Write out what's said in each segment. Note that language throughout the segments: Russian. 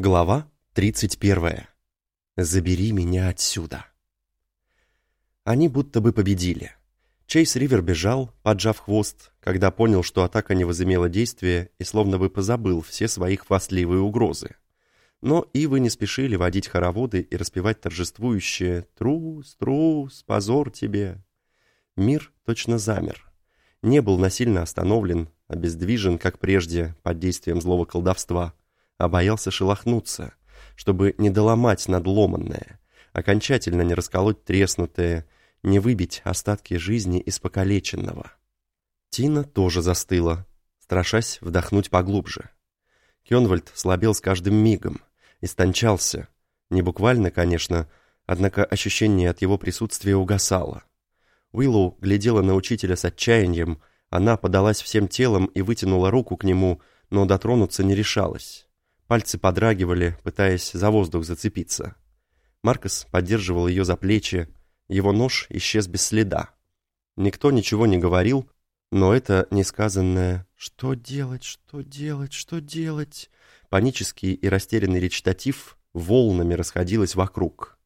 Глава 31. Забери меня отсюда. Они будто бы победили. Чейз Ривер бежал, поджав хвост, когда понял, что атака не возымела действия и словно бы позабыл все свои хвастливые угрозы. Но ивы не спешили водить хороводы и распевать торжествующее «Трус, трус, позор тебе!». Мир точно замер. Не был насильно остановлен, обездвижен, как прежде, под действием злого колдовства – а боялся шелохнуться, чтобы не доломать надломанное, окончательно не расколоть треснутое, не выбить остатки жизни из покалеченного. Тина тоже застыла, страшась вдохнуть поглубже. Кёнвальд слабел с каждым мигом, истончался, не буквально, конечно, однако ощущение от его присутствия угасало. Уиллоу глядела на учителя с отчаянием, она подалась всем телом и вытянула руку к нему, но дотронуться не решалась. Пальцы подрагивали, пытаясь за воздух зацепиться. Маркос поддерживал ее за плечи, его нож исчез без следа. Никто ничего не говорил, но это несказанное «что делать, что делать, что делать?» Панический и растерянный речитатив волнами расходилось вокруг.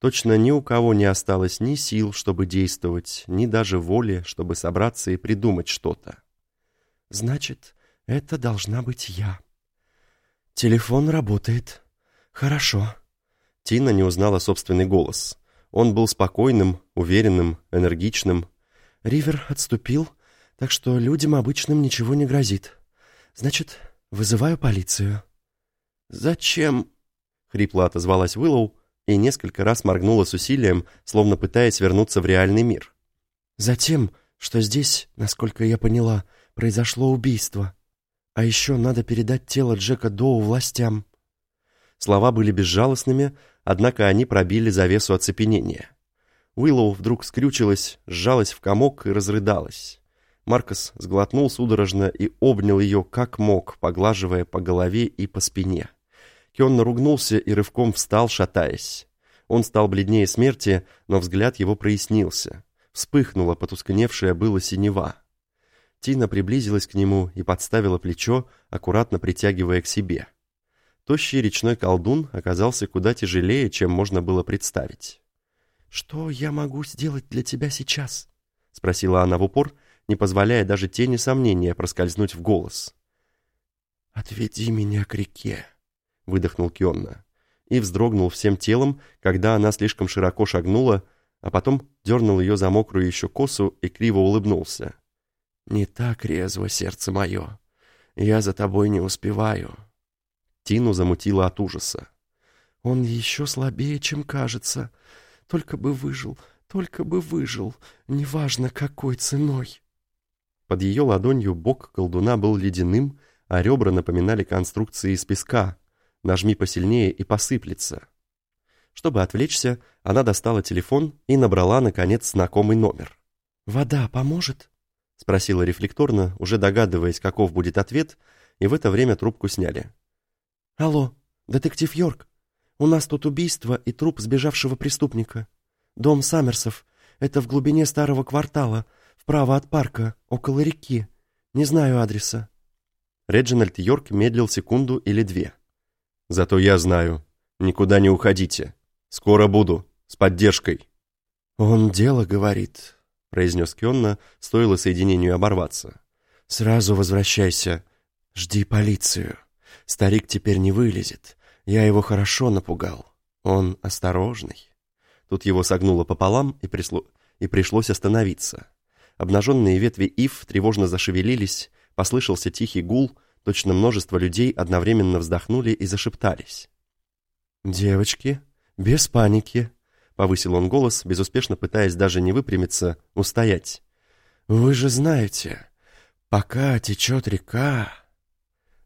Точно ни у кого не осталось ни сил, чтобы действовать, ни даже воли, чтобы собраться и придумать что-то. «Значит, это должна быть я», «Телефон работает. Хорошо». Тина не узнала собственный голос. Он был спокойным, уверенным, энергичным. Ривер отступил, так что людям обычным ничего не грозит. Значит, вызываю полицию. «Зачем?» — хрипло отозвалась Уиллоу и несколько раз моргнула с усилием, словно пытаясь вернуться в реальный мир. «Затем, что здесь, насколько я поняла, произошло убийство. А еще надо передать тело Джека Доу властям. Слова были безжалостными, однако они пробили завесу оцепенения. Уиллоу вдруг скрючилась, сжалась в комок и разрыдалась. Маркос сглотнул судорожно и обнял ее как мог, поглаживая по голове и по спине. Кенна ругнулся и рывком встал, шатаясь. Он стал бледнее смерти, но взгляд его прояснился. Вспыхнула потускневшая было синева. Тина приблизилась к нему и подставила плечо, аккуратно притягивая к себе. Тощий речной колдун оказался куда тяжелее, чем можно было представить. «Что я могу сделать для тебя сейчас?» — спросила она в упор, не позволяя даже тени сомнения проскользнуть в голос. «Отведи меня к реке», — выдохнул Кионна, и вздрогнул всем телом, когда она слишком широко шагнула, а потом дернул ее за мокрую еще косу и криво улыбнулся. «Не так резво, сердце мое. Я за тобой не успеваю». Тину замутило от ужаса. «Он еще слабее, чем кажется. Только бы выжил, только бы выжил, неважно какой ценой». Под ее ладонью бок колдуна был ледяным, а ребра напоминали конструкции из песка. Нажми посильнее и посыплется. Чтобы отвлечься, она достала телефон и набрала, наконец, знакомый номер. «Вода поможет?» — спросила рефлекторно, уже догадываясь, каков будет ответ, и в это время трубку сняли. «Алло, детектив Йорк. У нас тут убийство и труп сбежавшего преступника. Дом Саммерсов. Это в глубине старого квартала, вправо от парка, около реки. Не знаю адреса». Реджинальд Йорк медлил секунду или две. «Зато я знаю. Никуда не уходите. Скоро буду. С поддержкой». «Он дело говорит произнес Кенна, стоило соединению оборваться. «Сразу возвращайся. Жди полицию. Старик теперь не вылезет. Я его хорошо напугал. Он осторожный». Тут его согнуло пополам, и, присло... и пришлось остановиться. Обнаженные ветви ив тревожно зашевелились, послышался тихий гул, точно множество людей одновременно вздохнули и зашептались. «Девочки, без паники», — повысил он голос, безуспешно пытаясь даже не выпрямиться, устоять. «Вы же знаете, пока течет река...»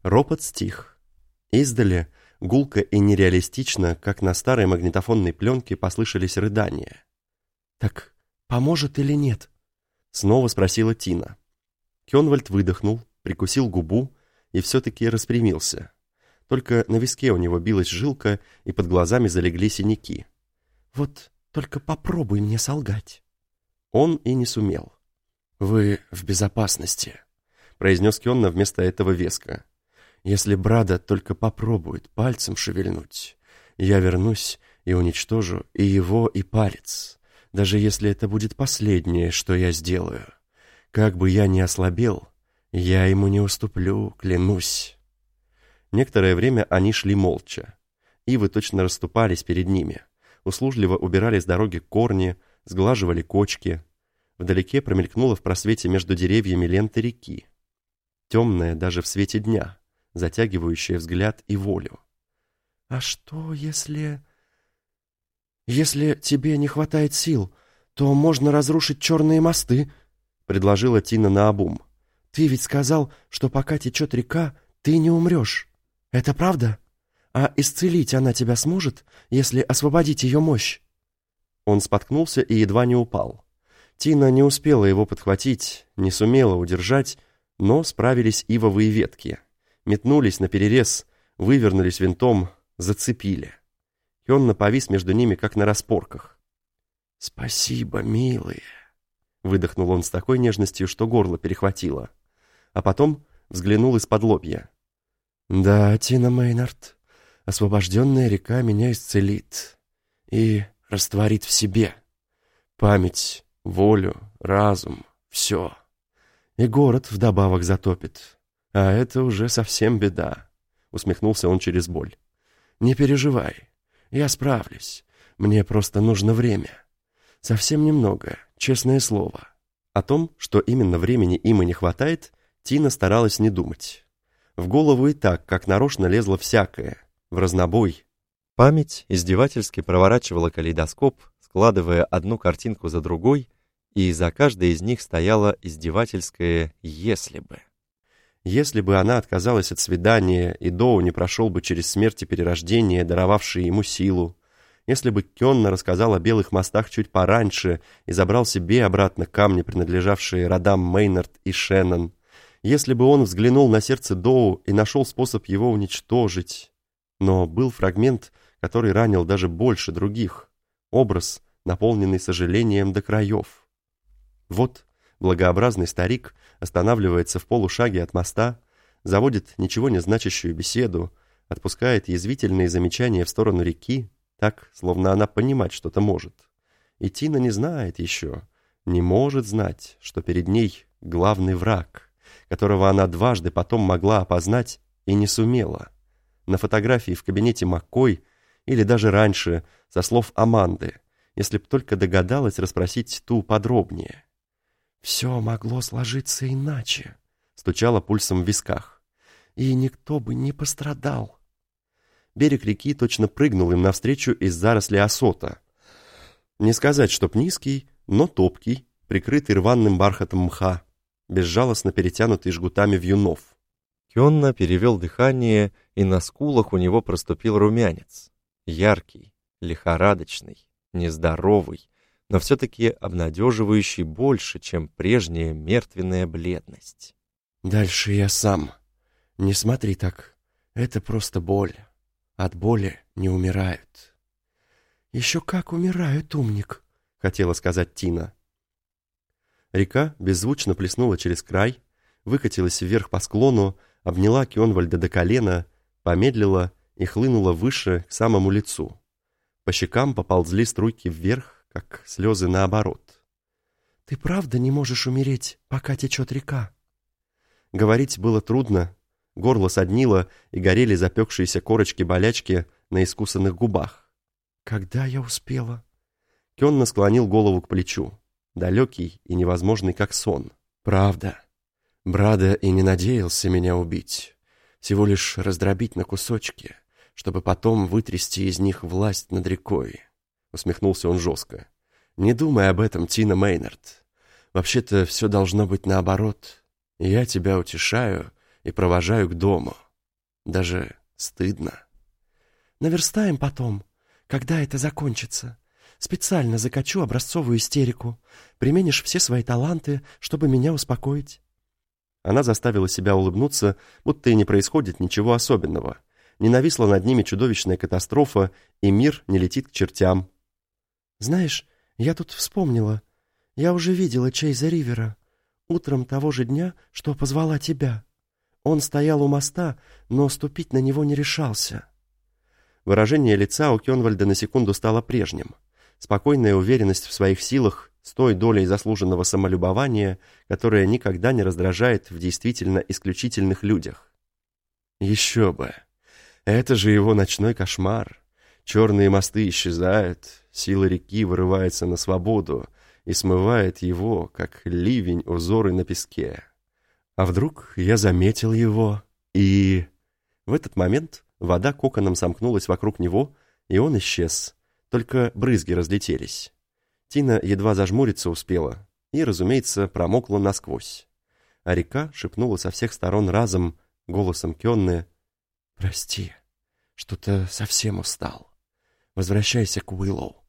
Ропот стих. Издали, гулко и нереалистично, как на старой магнитофонной пленке, послышались рыдания. «Так поможет или нет?» — снова спросила Тина. Кенвальд выдохнул, прикусил губу и все-таки распрямился. Только на виске у него билась жилка, и под глазами залегли синяки. Вот только попробуй мне солгать». Он и не сумел. «Вы в безопасности», — произнес Кенна вместо этого веска. Если Брада только попробует пальцем шевельнуть, я вернусь и уничтожу и его, и палец, даже если это будет последнее, что я сделаю. Как бы я ни ослабел, я ему не уступлю, клянусь». Некоторое время они шли молча. Ивы точно расступались перед ними. Услужливо убирали с дороги корни, сглаживали кочки. Вдалеке промелькнула в просвете между деревьями лента реки. Темная даже в свете дня, затягивающая взгляд и волю. «А что, если...» «Если тебе не хватает сил, то можно разрушить черные мосты», — предложила Тина наобум. «Ты ведь сказал, что пока течет река, ты не умрешь. Это правда? А исцелить она тебя сможет, если освободить ее мощь?» Он споткнулся и едва не упал. Тина не успела его подхватить, не сумела удержать, но справились ивовые ветки. Метнулись на перерез, вывернулись винтом, зацепили. Хённа повис между ними, как на распорках. «Спасибо, милые!» Выдохнул он с такой нежностью, что горло перехватило. А потом взглянул из-под лобья. «Да, Тина Мейнард, освобожденная река меня исцелит и растворит в себе. Память, волю, разум, все. И город вдобавок затопит. А это уже совсем беда», — усмехнулся он через боль. «Не переживай, я справлюсь. Мне просто нужно время. Совсем немного, честное слово». О том, что именно времени им и не хватает, Тина старалась не думать. В голову и так, как нарочно лезло всякое, в разнобой. Память издевательски проворачивала калейдоскоп, складывая одну картинку за другой, и за каждой из них стояло издевательское «если бы». Если бы она отказалась от свидания, и Доу не прошел бы через смерть и перерождение, даровавшие ему силу, если бы Кенна рассказал о белых мостах чуть пораньше и забрал себе обратно камни, принадлежавшие родам Мейнард и Шеннон, если бы он взглянул на сердце Доу и нашел способ его уничтожить. Но был фрагмент, который ранил даже больше других. Образ, наполненный сожалением до краев. Вот благообразный старик останавливается в полушаге от моста, заводит ничего не значащую беседу, отпускает язвительные замечания в сторону реки, так, словно она понимать что-то может. И Тина не знает еще, не может знать, что перед ней главный враг, которого она дважды потом могла опознать и не сумела. На фотографии в кабинете Маккой или даже раньше, со слов Аманды, если б только догадалась расспросить ту подробнее. «Все могло сложиться иначе», — стучало пульсом в висках. «И никто бы не пострадал». Берег реки точно прыгнул им навстречу из заросли осота. Не сказать, чтоб низкий, но топкий, прикрытый рваным бархатом мха, безжалостно перетянутый жгутами вьюнов. Кенна перевел дыхание, и на скулах у него проступил румянец. Яркий, лихорадочный, нездоровый, но все-таки обнадеживающий больше, чем прежняя мертвенная бледность. «Дальше я сам. Не смотри так. Это просто боль. От боли не умирают». «Еще как умирают, умник», — хотела сказать Тина. Река беззвучно плеснула через край, выкатилась вверх по склону, обняла Кионвальда до колена, помедлила и хлынула выше к самому лицу. По щекам поползли струйки вверх, как слезы наоборот. «Ты правда не можешь умереть, пока течет река?» Говорить было трудно, горло соднило и горели запекшиеся корочки-болячки на искусанных губах. «Когда я успела?» Кенна склонил голову к плечу, далекий и невозможный, как сон. «Правда. Брада и не надеялся меня убить, всего лишь раздробить на кусочки, чтобы потом вытрясти из них власть над рекой усмехнулся он жестко. «Не думай об этом, Тина Мейнард. Вообще-то все должно быть наоборот. Я тебя утешаю и провожаю к дому. Даже стыдно». «Наверстаем потом, когда это закончится. Специально закачу образцовую истерику. Применишь все свои таланты, чтобы меня успокоить». Она заставила себя улыбнуться, будто и не происходит ничего особенного. Не нависла над ними чудовищная катастрофа, и мир не летит к чертям, знаешь, я тут вспомнила. Я уже видела Чейза Ривера. Утром того же дня, что позвала тебя. Он стоял у моста, но ступить на него не решался. Выражение лица у Кенвальда на секунду стало прежним. Спокойная уверенность в своих силах с той долей заслуженного самолюбования, которая никогда не раздражает в действительно исключительных людях. Еще бы! Это же его ночной кошмар. Черные мосты исчезают, сила реки вырывается на свободу и смывает его, как ливень узоры на песке. А вдруг я заметил его, и... В этот момент вода коконом сомкнулась вокруг него, и он исчез. Только брызги разлетелись. Тина едва зажмуриться успела и, разумеется, промокла насквозь. А река шепнула со всех сторон разом, голосом Кенны, «Прости, что-то совсем устал. Возвращайся к Уиллоу.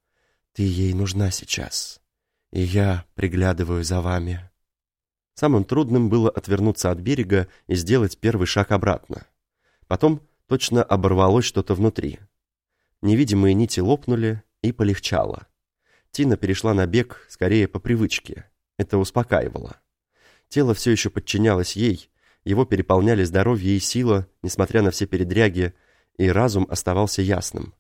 Ты ей нужна сейчас, и я приглядываю за вами». Самым трудным было отвернуться от берега и сделать первый шаг обратно. Потом точно оборвалось что-то внутри. Невидимые нити лопнули и полегчало. Тина перешла на бег скорее по привычке. Это успокаивало. Тело все еще подчинялось ей, его переполняли здоровье и сила, несмотря на все передряги, и разум оставался ясным.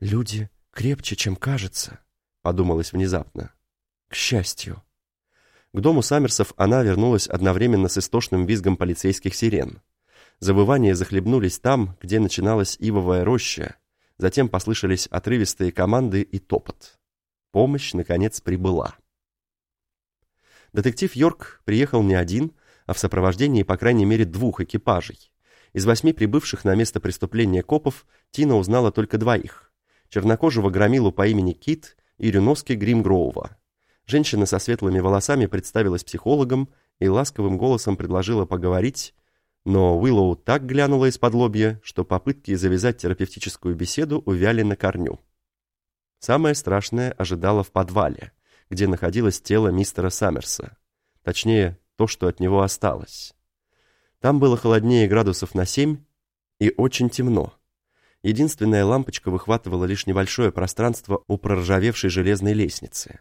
«Люди крепче, чем кажется», — подумалось внезапно. «К счастью». К дому Саммерсов она вернулась одновременно с истошным визгом полицейских сирен. Завывания захлебнулись там, где начиналась ивовая роща, затем послышались отрывистые команды и топот. Помощь, наконец, прибыла. Детектив Йорк приехал не один, а в сопровождении по крайней мере двух экипажей. Из восьми прибывших на место преступления копов Тина узнала только двоих. Чернокожего громилу по имени Кит и Рюноски Гримгроува. Женщина со светлыми волосами представилась психологом и ласковым голосом предложила поговорить, но Уиллоу так глянула из-под лобья, что попытки завязать терапевтическую беседу увяли на корню. Самое страшное ожидало в подвале, где находилось тело мистера Саммерса. Точнее, то, что от него осталось. Там было холоднее градусов на семь и очень темно. Единственная лампочка выхватывала лишь небольшое пространство у проржавевшей железной лестницы.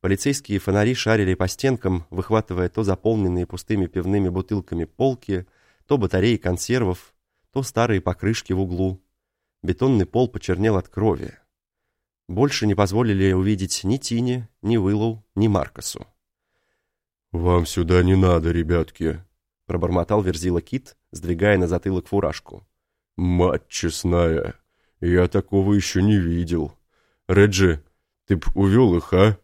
Полицейские фонари шарили по стенкам, выхватывая то заполненные пустыми пивными бутылками полки, то батареи консервов, то старые покрышки в углу. Бетонный пол почернел от крови. Больше не позволили увидеть ни Тине, ни Уиллоу, ни Маркосу. «Вам сюда не надо, ребятки», — пробормотал Верзила Кит, сдвигая на затылок фуражку. «Мать честная, я такого еще не видел. Реджи, ты б увел их, а?»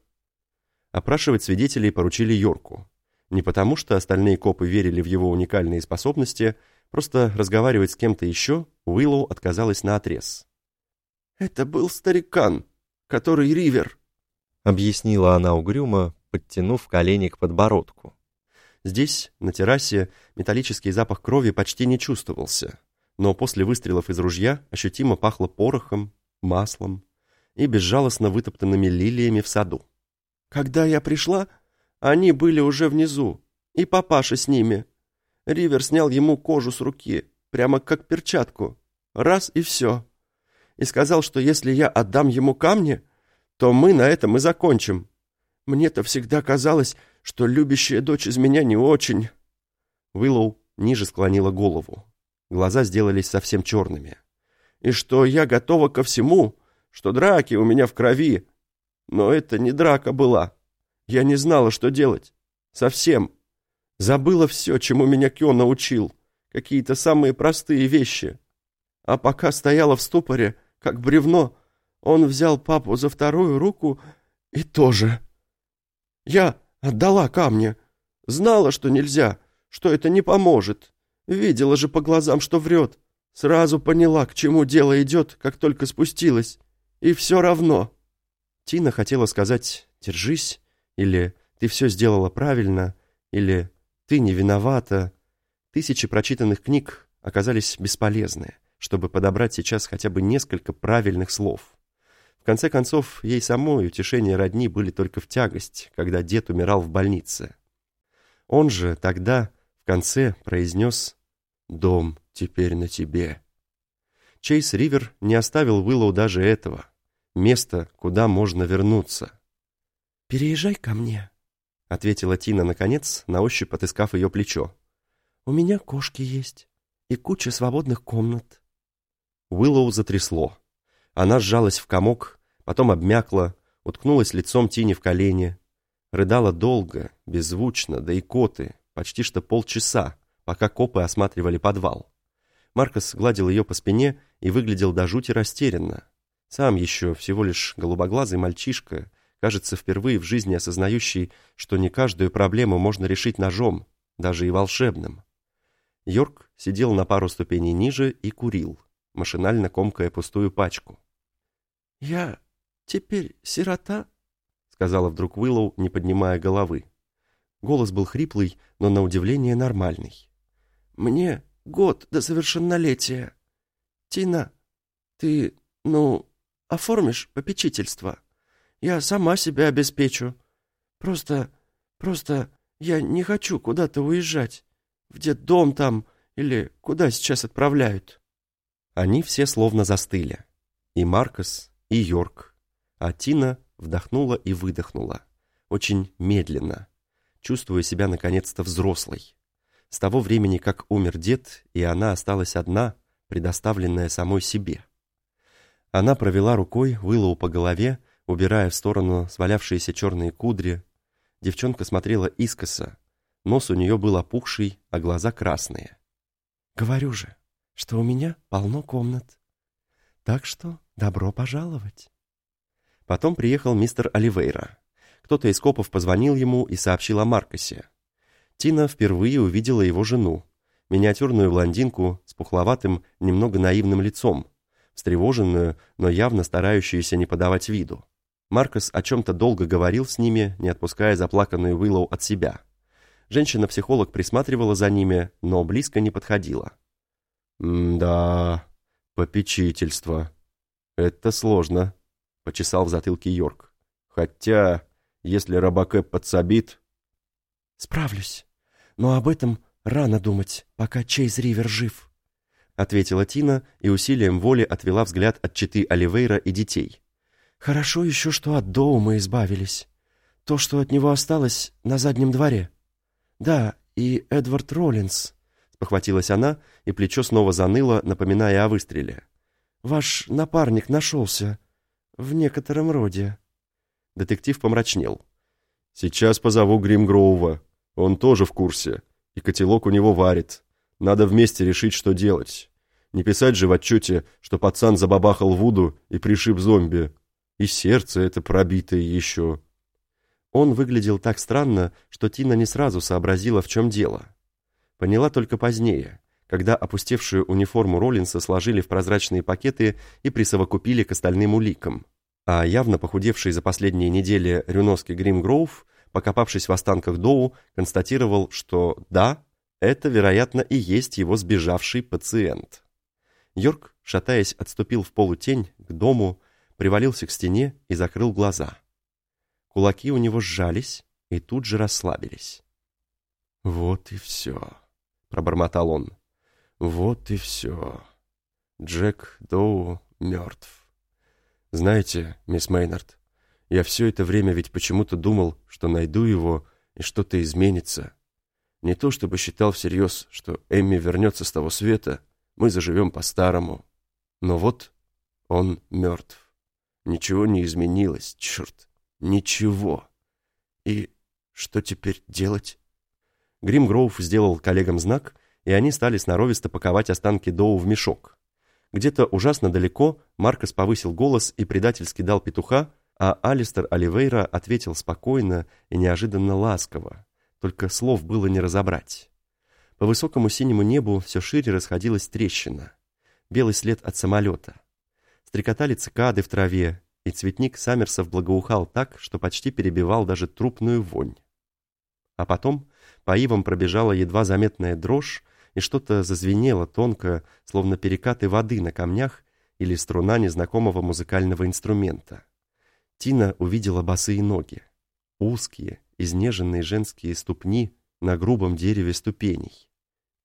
Опрашивать свидетелей поручили Йорку. Не потому, что остальные копы верили в его уникальные способности, просто разговаривать с кем-то еще Уиллоу отказалась на отрез. «Это был старикан, который Ривер», — объяснила она угрюмо, подтянув колени к подбородку. Здесь, на террасе, металлический запах крови почти не чувствовался, но после выстрелов из ружья ощутимо пахло порохом, маслом и безжалостно вытоптанными лилиями в саду. «Когда я пришла, они были уже внизу, и папаша с ними. Ривер снял ему кожу с руки, прямо как перчатку. Раз и все. И сказал, что если я отдам ему камни, то мы на этом и закончим. Мне-то всегда казалось, что любящая дочь из меня не очень». Уиллоу ниже склонила голову. Глаза сделались совсем черными. «И что я готова ко всему, что драки у меня в крови. Но это не драка была. Я не знала, что делать. Совсем. Забыла все, чему меня Кё научил. Какие-то самые простые вещи. А пока стояла в ступоре, как бревно, он взял папу за вторую руку и тоже...» Я отдала камни. Знала, что нельзя, что это не поможет. Видела же по глазам, что врет. Сразу поняла, к чему дело идет, как только спустилась. И все равно. Тина хотела сказать «держись» или «ты все сделала правильно» или «ты не виновата». Тысячи прочитанных книг оказались бесполезны, чтобы подобрать сейчас хотя бы несколько правильных слов. В конце концов, ей самой утешения родни были только в тягость, когда дед умирал в больнице. Он же тогда, в конце, произнес «Дом теперь на тебе». Чейз Ривер не оставил Уиллоу даже этого. Место, куда можно вернуться. «Переезжай ко мне», — ответила Тина наконец, на ощупь отыскав ее плечо. У меня кошки есть и куча свободных комнат». Уиллоу затрясло. Она сжалась в комок, потом обмякла, уткнулась лицом Тини в колени. Рыдала долго, беззвучно, да и коты, почти что полчаса, пока копы осматривали подвал. Маркос гладил ее по спине и выглядел до жути растерянно. Сам еще всего лишь голубоглазый мальчишка, кажется, впервые в жизни осознающий, что не каждую проблему можно решить ножом, даже и волшебным. Йорк сидел на пару ступеней ниже и курил, машинально комкая пустую пачку. «Я теперь сирота?» — сказала вдруг Уиллоу, не поднимая головы. Голос был хриплый, но на удивление нормальный. «Мне год до совершеннолетия. Тина, ты, ну, оформишь попечительство? Я сама себя обеспечу. Просто, просто я не хочу куда-то уезжать. В детдом там или куда сейчас отправляют?» Они все словно застыли. И Маркос, и Йорк. А Тина вдохнула и выдохнула. Очень медленно, чувствуя себя наконец-то взрослой. С того времени, как умер дед, и она осталась одна, предоставленная самой себе. Она провела рукой Уиллоу по голове, убирая в сторону свалявшиеся черные кудри. Девчонка смотрела искоса. Нос у нее был опухший, а глаза красные. «Говорю же, что у меня полно комнат. Так что добро пожаловать». Потом приехал мистер Оливейра. Кто-то из копов позвонил ему и сообщил о Маркосе. Тина впервые увидела его жену, миниатюрную блондинку с пухловатым, немного наивным лицом, встревоженную, но явно старающуюся не подавать виду. Маркос о чем-то долго говорил с ними, не отпуская заплаканную Уиллоу от себя. Женщина-психолог присматривала за ними, но близко не подходила. «Да, попечительство. Это сложно», — почесал в затылке Йорк. «Хотя, если Рабаке подсобит...» «Справлюсь, но об этом рано думать, пока Чейз Ривер жив», — ответила Тина и усилием воли отвела взгляд от читы Оливейра и детей. «Хорошо еще, что от Доу мы избавились. То, что от него осталось на заднем дворе. Да, и Эдвард Роллинс», — похватилась она, и плечо снова заныло, напоминая о выстреле. «Ваш напарник нашелся, в некотором роде». Детектив помрачнел. «Сейчас позову Гримгроува. Он тоже в курсе. И котелок у него варит. Надо вместе решить, что делать. Не писать же в отчете, что пацан забабахал Вуду и пришиб зомби. И сердце это пробитое еще». Он выглядел так странно, что Тина не сразу сообразила, в чем дело. Поняла только позднее, когда опустевшую униформу Роллинса сложили в прозрачные пакеты и присовокупили к остальным уликам. А явно похудевший за последние недели рюновский Гримгроув, покопавшись в останках Доу, констатировал, что да, это, вероятно, и есть его сбежавший пациент. Йорк, шатаясь, отступил в полутень к дому, привалился к стене и закрыл глаза. Кулаки у него сжались и тут же расслабились. «Вот и все», — пробормотал он. Вот и все. Джек Доу мертв. Знаете, мисс Мейнард, я все это время ведь почему-то думал, что найду его и что-то изменится. Не то чтобы считал всерьез, что Эмми вернется с того света, мы заживем по-старому. Но вот он мертв. Ничего не изменилось, черт, ничего. И что теперь делать? Грим Гроув сделал коллегам знак, и они стали сноровисто паковать останки Доу в мешок. Где-то ужасно далеко Маркос повысил голос и предательски дал петуха, а Алистер Оливейра ответил спокойно и неожиданно ласково, только слов было не разобрать. По высокому синему небу все шире расходилась трещина, белый след от самолета. Стрекотали цикады в траве, и цветник Саммерсов благоухал так, что почти перебивал даже трупную вонь. А потом по ивам пробежала едва заметная дрожь, и что-то зазвенело тонко, словно перекаты воды на камнях или струна незнакомого музыкального инструмента. Тина увидела босые ноги, узкие, изнеженные женские ступни на грубом дереве ступеней,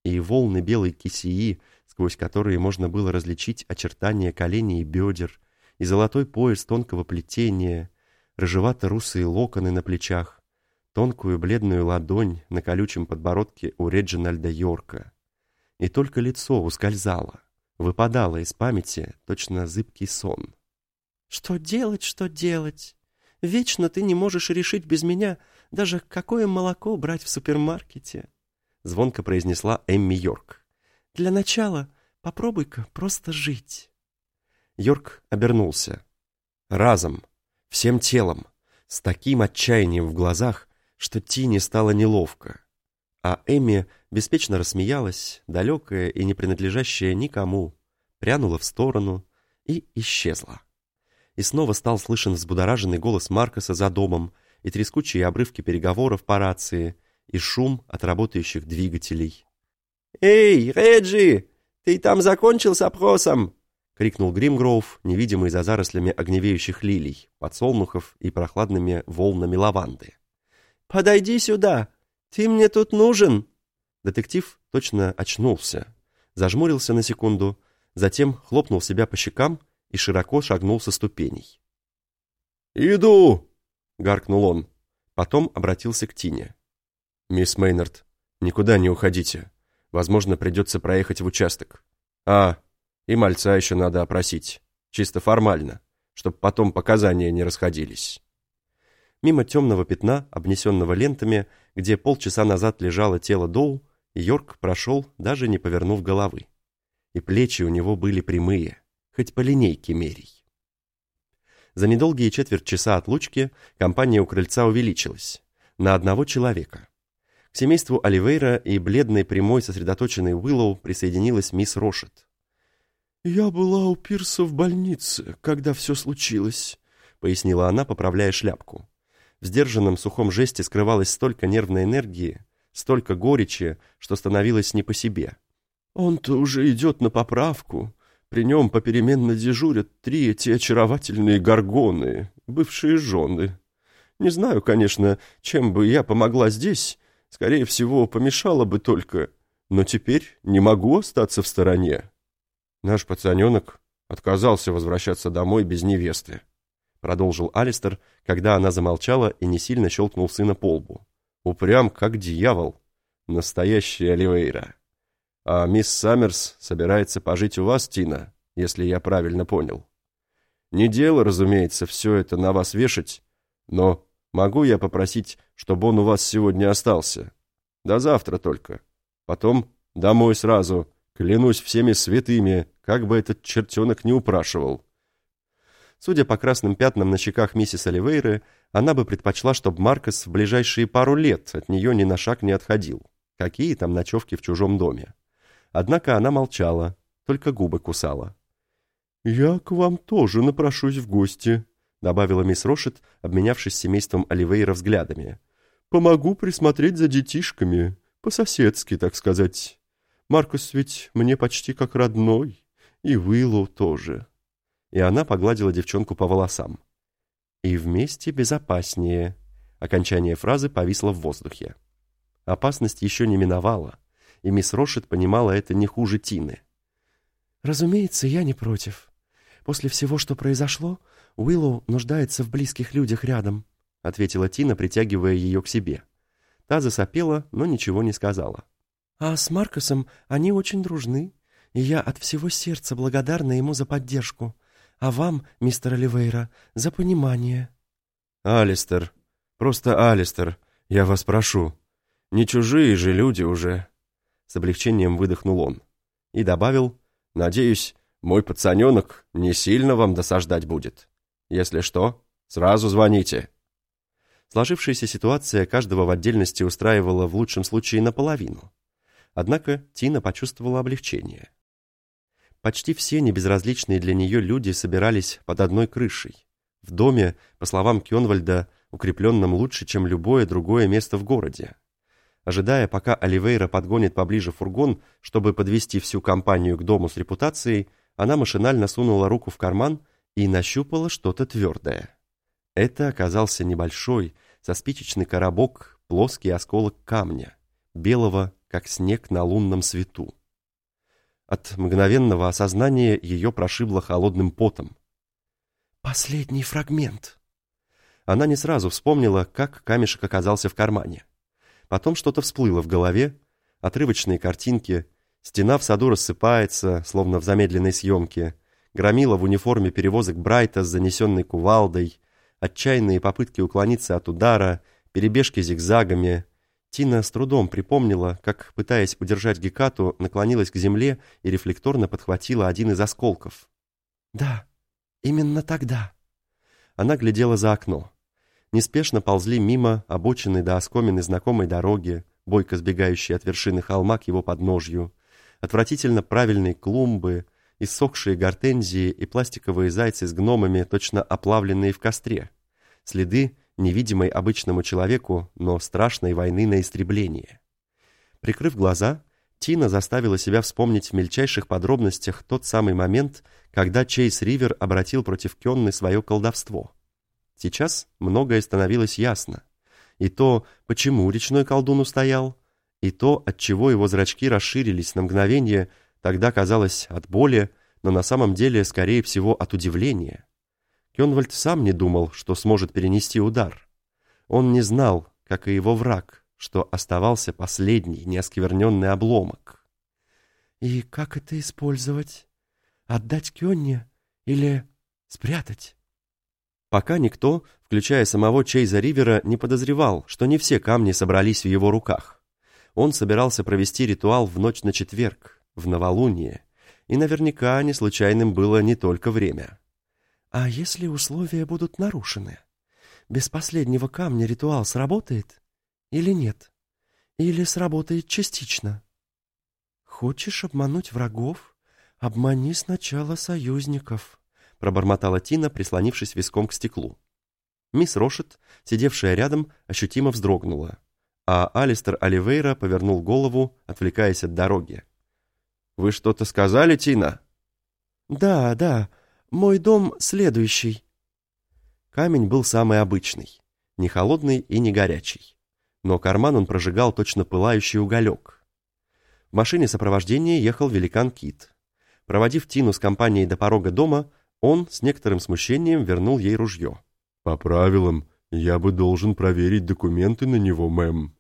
и волны белой кисеи, сквозь которые можно было различить очертания коленей и бедер, и золотой пояс тонкого плетения, рыжевато-русые локоны на плечах, тонкую бледную ладонь на колючем подбородке у Реджинальда Йорка. И только лицо ускользало, выпадало из памяти точно зыбкий сон. «Что делать, что делать? Вечно ты не можешь решить без меня даже какое молоко брать в супермаркете», звонко произнесла Эмми Йорк. «Для начала попробуй-ка просто жить». Йорк обернулся. Разом, всем телом, с таким отчаянием в глазах, что Тине стало неловко. А Эмми беспечно рассмеялась, далекая и не принадлежащая никому, прянула в сторону и исчезла. И снова стал слышен взбудораженный голос Маркоса за домом и трескучие обрывки переговоров по рации, и шум от работающих двигателей. «Эй, Реджи, ты там закончил с опросом?» — крикнул Гримгроув, невидимый за зарослями огневеющих лилий, подсолнухов и прохладными волнами лаванды. «Подойди сюда! Ты мне тут нужен!» Детектив точно очнулся, зажмурился на секунду, затем хлопнул себя по щекам и широко шагнул со ступеней. «Иду!» — гаркнул он. Потом обратился к Тине. «Мисс Мейнард, никуда не уходите. Возможно, придется проехать в участок. А, и мальца еще надо опросить. Чисто формально, чтобы потом показания не расходились. Мимо темного пятна, обнесенного лентами, где полчаса назад лежало тело Доу, Йорк прошел, даже не повернув головы. И плечи у него были прямые, хоть по линейке мерей. За недолгие четверть часа отлучки компания у крыльца увеличилась. На одного человека. К семейству Оливейра и бледной прямой сосредоточенной Уиллоу присоединилась мисс Рошет. «Я была у Пирса в больнице, когда все случилось», — пояснила она, поправляя шляпку. В сдержанном сухом жесте скрывалось столько нервной энергии, столько горечи, что становилось не по себе. «Он-то уже идет на поправку. При нем попеременно дежурят три эти очаровательные горгоны, бывшие жены. Не знаю, конечно, чем бы я помогла здесь. Скорее всего, помешала бы только. Но теперь не могу остаться в стороне». Наш пацаненок отказался возвращаться домой без невесты, продолжил Алистер, когда она замолчала и не сильно щелкнул сына по лбу. Упрям, как дьявол. Настоящий Оливейра. А мисс Саммерс собирается пожить у вас, Тина, если я правильно понял. Не дело, разумеется, все это на вас вешать, но могу я попросить, чтобы он у вас сегодня остался? До завтра только. Потом домой сразу, Клянусь всеми святыми, как бы этот чертенок не упрашивал. Судя по красным пятнам на щеках миссис Оливейры, она бы предпочла, чтобы Маркос в ближайшие пару лет от нее ни на шаг не отходил. Какие там ночевки в чужом доме. Однако она молчала, только губы кусала. «Я к вам тоже напрошусь в гости», — добавила мисс Рошет, обменявшись с семейством Оливейра взглядами. «Помогу присмотреть за детишками, по-соседски, так сказать. Маркус ведь мне почти как родной, и Уиллоу тоже». И она погладила девчонку по волосам. «И вместе безопаснее». Окончание фразы повисло в воздухе. Опасность еще не миновала, и мисс Рошет понимала это не хуже Тины. «Разумеется, я не против. После всего, что произошло, Уиллоу нуждается в близких людях рядом», ответила Тина, притягивая ее к себе. Та засопела, но ничего не сказала. А с Маркосом они очень дружны, и я от всего сердца благодарна ему за поддержку, а вам, мистер Оливейра, за понимание». «Алистер, просто Алистер, я вас прошу. Не чужие же люди уже». С облегчением выдохнул он и добавил, «Надеюсь, мой пацаненок не сильно вам досаждать будет. Если что, сразу звоните». Сложившаяся ситуация каждого в отдельности устраивала в лучшем случае наполовину. Однако Тина почувствовала облегчение. Почти все небезразличные для нее люди собирались под одной крышей. В доме, по словам Кёнвальда, укрепленном лучше, чем любое другое место в городе. Ожидая, пока Оливейра подгонит поближе фургон, чтобы подвести всю компанию к дому с репутацией, она машинально сунула руку в карман и нащупала что-то твердое. Это оказался небольшой, со спичечный коробок, плоский осколок камня, белого как снег на лунном свету. От мгновенного осознания ее прошибло холодным потом. «Последний фрагмент!» Она не сразу вспомнила, как камешек оказался в кармане. Потом что-то всплыло в голове, отрывочные картинки, стена в саду рассыпается, словно в замедленной съемке, громила в униформе перевозок Брайта с занесенной кувалдой, отчаянные попытки уклониться от удара, перебежки зигзагами. Тина с трудом припомнила, как, пытаясь удержать Гекату, наклонилась к земле и рефлекторно подхватила один из осколков. «Да, именно тогда». Она глядела за окно неспешно ползли мимо обочины до оскомины знакомой дороги, бойко сбегающей от вершины холма к его подножью, отвратительно правильные клумбы, иссохшие гортензии и пластиковые зайцы с гномами, точно оплавленные в костре. Следы невидимой обычному человеку, но страшной войны на истребление. Прикрыв глаза, Тина заставила себя вспомнить в мельчайших подробностях тот самый момент, когда Чейз Ривер обратил против Кенны свое колдовство. Сейчас многое становилось ясно. И то, почему речной колдун устоял, и то, от чего его зрачки расширились на мгновение, тогда казалось от боли, но на самом деле, скорее всего, от удивления. Кёнвальд сам не думал, что сможет перенести удар. Он не знал, как и его враг, что оставался последний неоскверненный обломок. «И как это использовать? Отдать Кённе или спрятать?» Пока никто, включая самого Чейза Ривера, не подозревал, что не все камни собрались в его руках. Он собирался провести ритуал в ночь на четверг, в новолуние, и наверняка не случайным было не только время. «А если условия будут нарушены? Без последнего камня ритуал сработает или нет? Или сработает частично?» «Хочешь обмануть врагов? Обмани сначала союзников», пробормотала Тина, прислонившись виском к стеклу. Мисс Рошет, сидевшая рядом, ощутимо вздрогнула, а Алистер Оливейра повернул голову, отвлекаясь от дороги. «Вы что-то сказали, Тина?» «Да, да, мой дом следующий». Камень был самый обычный, не холодный и не горячий, но карман он прожигал точно пылающий уголек. В машине сопровождения ехал великан Кит. Проводив Тину с компанией до порога дома, он с некоторым смущением вернул ей ружье. «По правилам, я бы должен проверить документы на него, мэм»,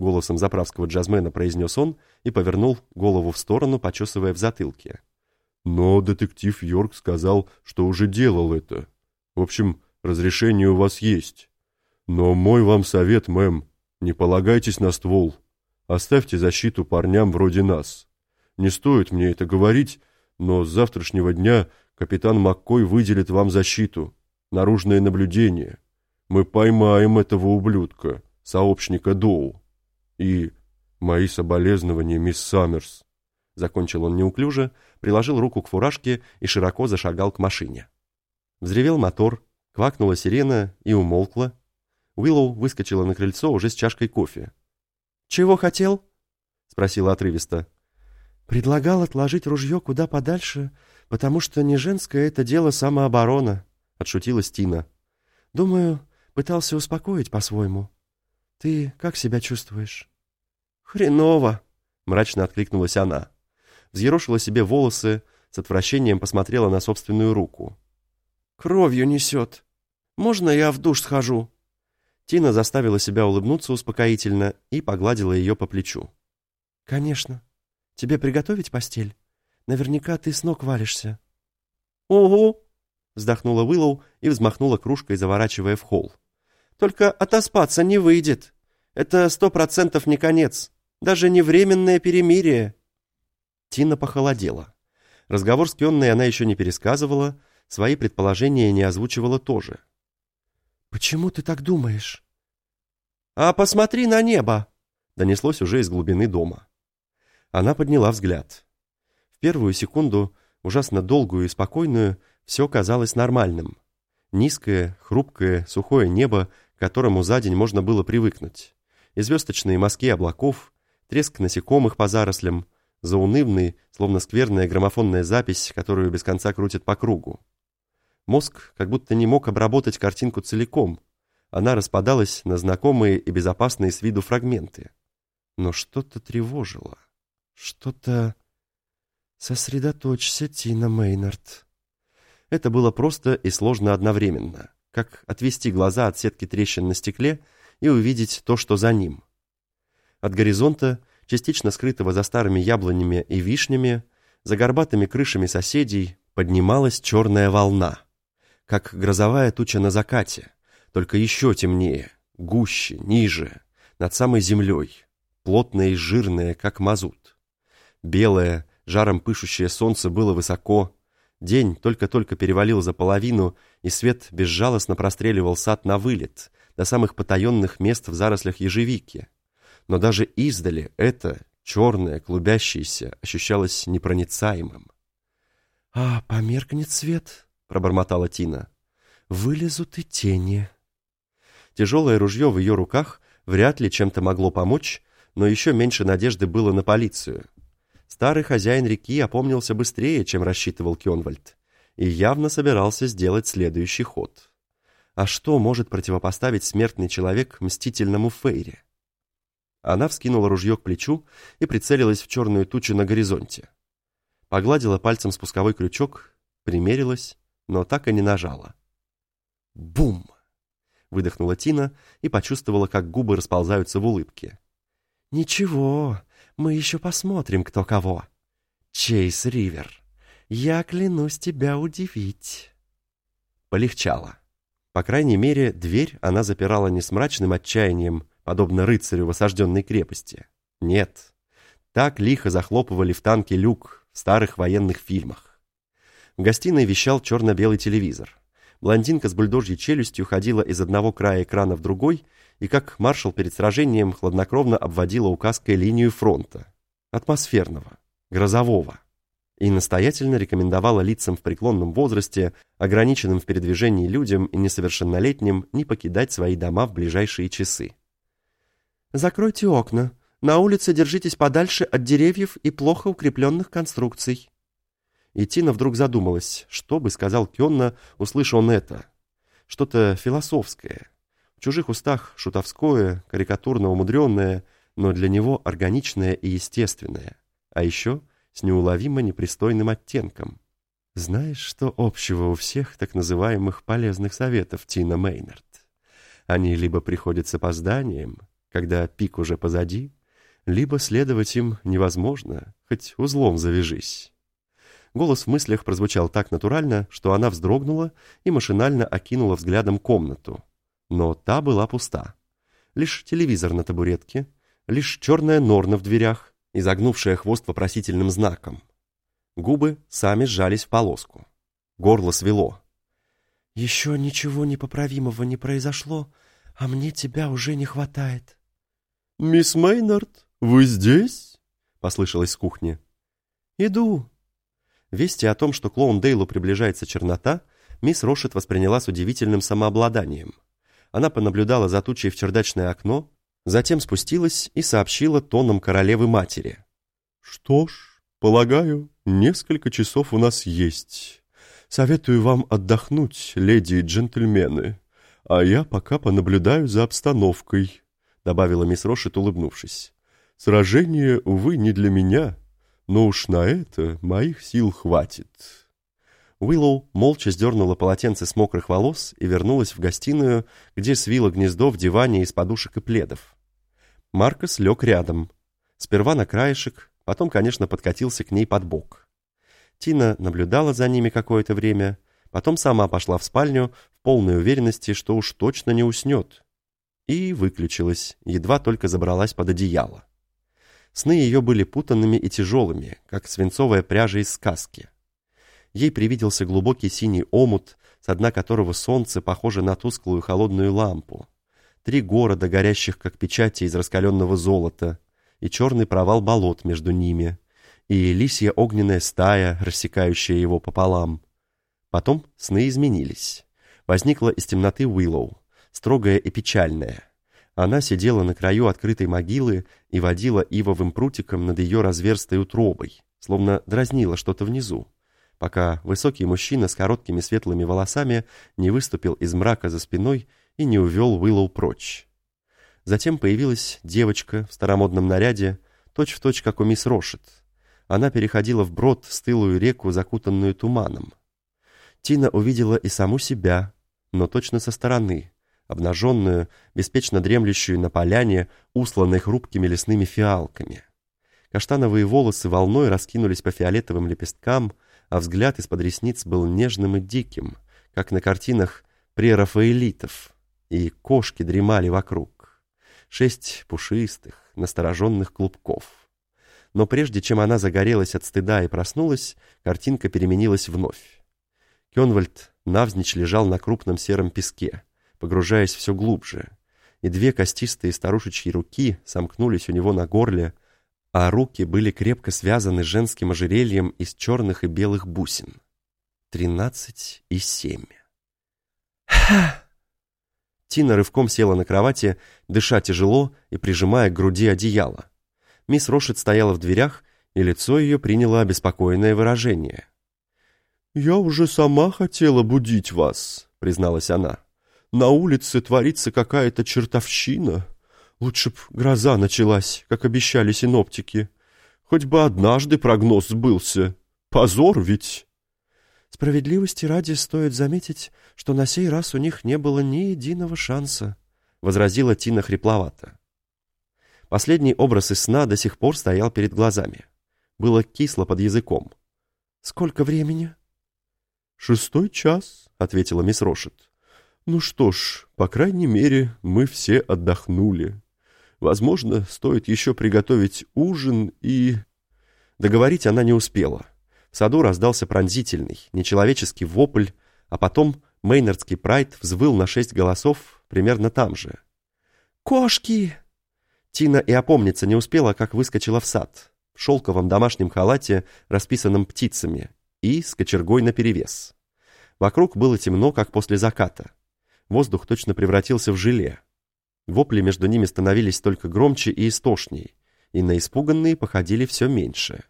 голосом заправского джазмена произнес он и повернул голову в сторону, почесывая в затылке. «Но детектив Йорк сказал, что уже делал это. В общем, разрешение у вас есть. Но мой вам совет, мэм, не полагайтесь на ствол. Оставьте защиту парням вроде нас. Не стоит мне это говорить, но с завтрашнего дня Капитан Маккой выделит вам защиту, наружное наблюдение. Мы поймаем этого ублюдка, сообщника Доу. И мои соболезнования, мисс Саммерс. Закончил он неуклюже, приложил руку к фуражке и широко зашагал к машине. Взревел мотор, квакнула сирена и умолкла. Уиллоу выскочила на крыльцо уже с чашкой кофе. «Чего хотел?» — спросила отрывисто. «Предлагал отложить ружье куда подальше «Потому что не женское это дело самооборона», — отшутилась Тина. «Думаю, пытался успокоить по-своему. Ты как себя чувствуешь?» «Хреново», — мрачно откликнулась она. Взъерошила себе волосы, с отвращением посмотрела на собственную руку. «Кровью несет. Можно я в душ схожу?» Тина заставила себя улыбнуться успокоительно и погладила ее по плечу. «Конечно. Тебе приготовить постель?» Наверняка ты с ног валишься». «Угу», — вздохнула Уиллоу и взмахнула кружкой, заворачивая в холл. «Только отоспаться не выйдет. Это сто процентов не конец. Даже не временное перемирие». Тина похолодела. Разговор с Кенной она еще не пересказывала, свои предположения не озвучивала тоже. «Почему ты так думаешь?» «А посмотри на небо!» донеслось уже из глубины дома. Она подняла взгляд первую секунду, ужасно долгую и спокойную, все казалось нормальным. Низкое, хрупкое, сухое небо, к которому за день можно было привыкнуть. И звездочные мазки облаков, треск насекомых по зарослям, заунывный, словно скверная граммофонная запись, которую без конца крутят по кругу. Мозг как будто не мог обработать картинку целиком. Она распадалась на знакомые и безопасные с виду фрагменты. Но что-то тревожило. Что-то... «Сосредоточься, Тина Мейнард». Это было просто и сложно одновременно. как отвести глаза от сетки трещин на стекле и увидеть то, что за ним. От горизонта, частично скрытого за старыми яблонями и вишнями, за горбатыми крышами соседей, поднималась черная волна, как грозовая туча на закате, только еще темнее, гуще, ниже, над самой землей, плотная и жирная, как мазут. Белое, жаром пышущее солнце было высоко, день только-только перевалил за половину, и свет безжалостно простреливал сад на вылет, до самых потаенных мест в зарослях ежевики. Но даже издали это, черное, клубящееся, ощущалось непроницаемым. «А, померкнет свет», — пробормотала Тина. «Вылезут и тени». Тяжелое ружье в ее руках вряд ли чем-то могло помочь, но еще меньше надежды было на полицию. Старый хозяин реки опомнился быстрее, чем рассчитывал Кёнвальд, и явно собирался сделать следующий ход. А что может противопоставить смертный человек мстительному Фейре? Она вскинула ружье к плечу и прицелилась в черную тучу на горизонте. Погладила пальцем спусковой крючок, примерилась, но так и не нажала. Бум! выдохнула Тина и почувствовала, как губы расползаются в улыбке. «Ничего, мы еще посмотрим, кто кого. Чейз Ривер, я клянусь тебя удивить». Полегчало. По крайней мере, дверь она запирала не с мрачным отчаянием, подобно рыцарю в осажденной крепости. Нет. Так лихо захлопывали в танке люк в старых военных фильмах. В гостиной вещал черно-белый телевизор. Блондинка с бульдожьей челюстью ходила из одного края экрана в другой и, как маршал перед сражением, хладнокровно обводила указкой линию фронта. Атмосферного, грозового. И настоятельно рекомендовала лицам в преклонном возрасте, ограниченным в передвижении людям и несовершеннолетним, не покидать свои дома в ближайшие часы. «Закройте окна. На улице держитесь подальше от деревьев и плохо укрепленных конструкций», и Тина вдруг задумалась, что бы сказал Кенна, услыша он это. Что-то философское. В чужих устах шутовское, карикатурно умудренное, но для него органичное и естественное. А еще с неуловимо непристойным оттенком. Знаешь, что общего у всех так называемых полезных советов, Тина Мейнард? Они либо приходят с опозданием, когда пик уже позади, либо следовать им невозможно, хоть узлом завяжись. Голос в мыслях прозвучал так натурально, что она вздрогнула и машинально окинула взглядом комнату. Но та была пуста. Лишь телевизор на табуретке, лишь черная норна в дверях, изогнувшая хвост вопросительным знаком. Губы сами сжались в полоску. Горло свело. «Еще ничего непоправимого не произошло, а мне тебя уже не хватает». «Мисс Мейнард, вы здесь?» — послышалось с кухни. «Иду», Вести о том, что клоун Дейлу приближается чернота, мисс Рошет восприняла с удивительным самообладанием. Она понаблюдала за тучей в чердачное окно, затем спустилась и сообщила тоном королевы-матери. «Что ж, полагаю, несколько часов у нас есть. Советую вам отдохнуть, леди и джентльмены, а я пока понаблюдаю за обстановкой», добавила мисс Рошет, улыбнувшись. «Сражение, увы, не для меня, но уж на это моих сил хватит. Уиллоу молча сдернула полотенце с мокрых волос и вернулась в гостиную, где свила гнездо в диване из подушек и пледов. Маркос лег рядом. Сперва на краешек, потом, конечно, подкатился к ней под бок. Тина наблюдала за ними какое-то время, потом сама пошла в спальню в полной уверенности, что уж точно не уснет. И выключилась, едва только забралась под одеяло. Сны ее были путанными и тяжелыми, как свинцовая пряжа из сказки. Ей привиделся глубокий синий омут, с дна которого солнце похоже на тусклую холодную лампу. Три города, горящих как печати из раскаленного золота, и черный провал болот между ними, и лисья огненная стая, рассекающая его пополам. Потом сны изменились. Возникла из темноты Уиллоу, строгая и печальная. Она сидела на краю открытой могилы и водила ивовым прутиком над ее разверстой утробой, словно дразнила что-то внизу, пока высокий мужчина с короткими светлыми волосами не выступил из мрака за спиной и не увел Уиллоу прочь. Затем появилась девочка в старомодном наряде, точь-в-точь, точь, как у мисс Рошет. Она переходила вброд стылую реку, закутанную туманом. Тина увидела и саму себя, но точно со стороны, обнаженную, беспечно дремлющую на поляне, усланной хрупкими лесными фиалками. Каштановые волосы волной раскинулись по фиолетовым лепесткам, а взгляд из-под ресниц был нежным и диким, как на картинах прерафаэлитов, и кошки дремали вокруг. Шесть пушистых, настороженных клубков. Но прежде чем она загорелась от стыда и проснулась, картинка переменилась вновь. Кенвальд навзничь лежал на крупном сером песке, погружаясь все глубже, и две костистые старушечьи руки сомкнулись у него на горле, а руки были крепко связаны женским ожерельем из черных и белых бусин. Тринадцать и семь. «Ха!» Тина рывком села на кровати, дыша тяжело и прижимая к груди одеяло. Мисс Рошет стояла в дверях, и лицо ее приняло обеспокоенное выражение. «Я уже сама хотела будить вас», — призналась она. «На улице творится какая-то чертовщина. Лучше б гроза началась, как обещали синоптики. Хоть бы однажды прогноз сбылся. Позор ведь!» «Справедливости ради стоит заметить, что на сей раз у них не было ни единого шанса», — возразила Тина хрипловато. Последний образ из сна до сих пор стоял перед глазами. Было кисло под языком. «Сколько времени?» «Шестой час», — ответила мисс Рошет. «Ну что ж, по крайней мере, мы все отдохнули. Возможно, стоит еще приготовить ужин и...» Договорить она не успела. В саду раздался пронзительный, нечеловеческий вопль, а потом Мейнардский прайд взвыл на шесть голосов примерно там же. «Кошки!» Тина и опомниться не успела, как выскочила в сад, в шелковом домашнем халате, расписанном птицами, и с кочергой наперевес. Вокруг было темно, как после заката. Воздух точно превратился в желе. Вопли между ними становились только громче и истошней, и на испуганные походили все меньше.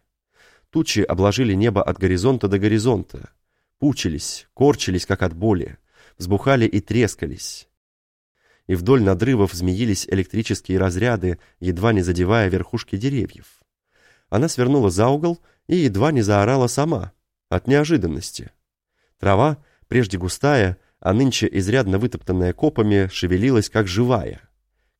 Тучи обложили небо от горизонта до горизонта. Пучились, корчились, как от боли, взбухали и трескались. И вдоль надрывов змеились электрические разряды, едва не задевая верхушки деревьев. Она свернула за угол и едва не заорала сама, от неожиданности. Трава, прежде густая, а нынче изрядно вытоптанная копами, шевелилась как живая.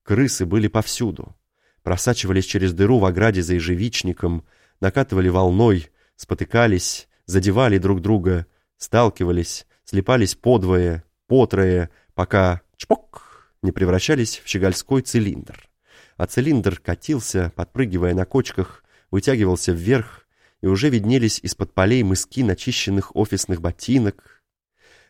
Крысы были повсюду. Просачивались через дыру в ограде за ежевичником, накатывали волной, спотыкались, задевали друг друга, сталкивались, слепались подвое, потрое, пока чпок не превращались в щегольской цилиндр. А цилиндр катился, подпрыгивая на кочках, вытягивался вверх, и уже виднелись из-под полей мыски начищенных офисных ботинок.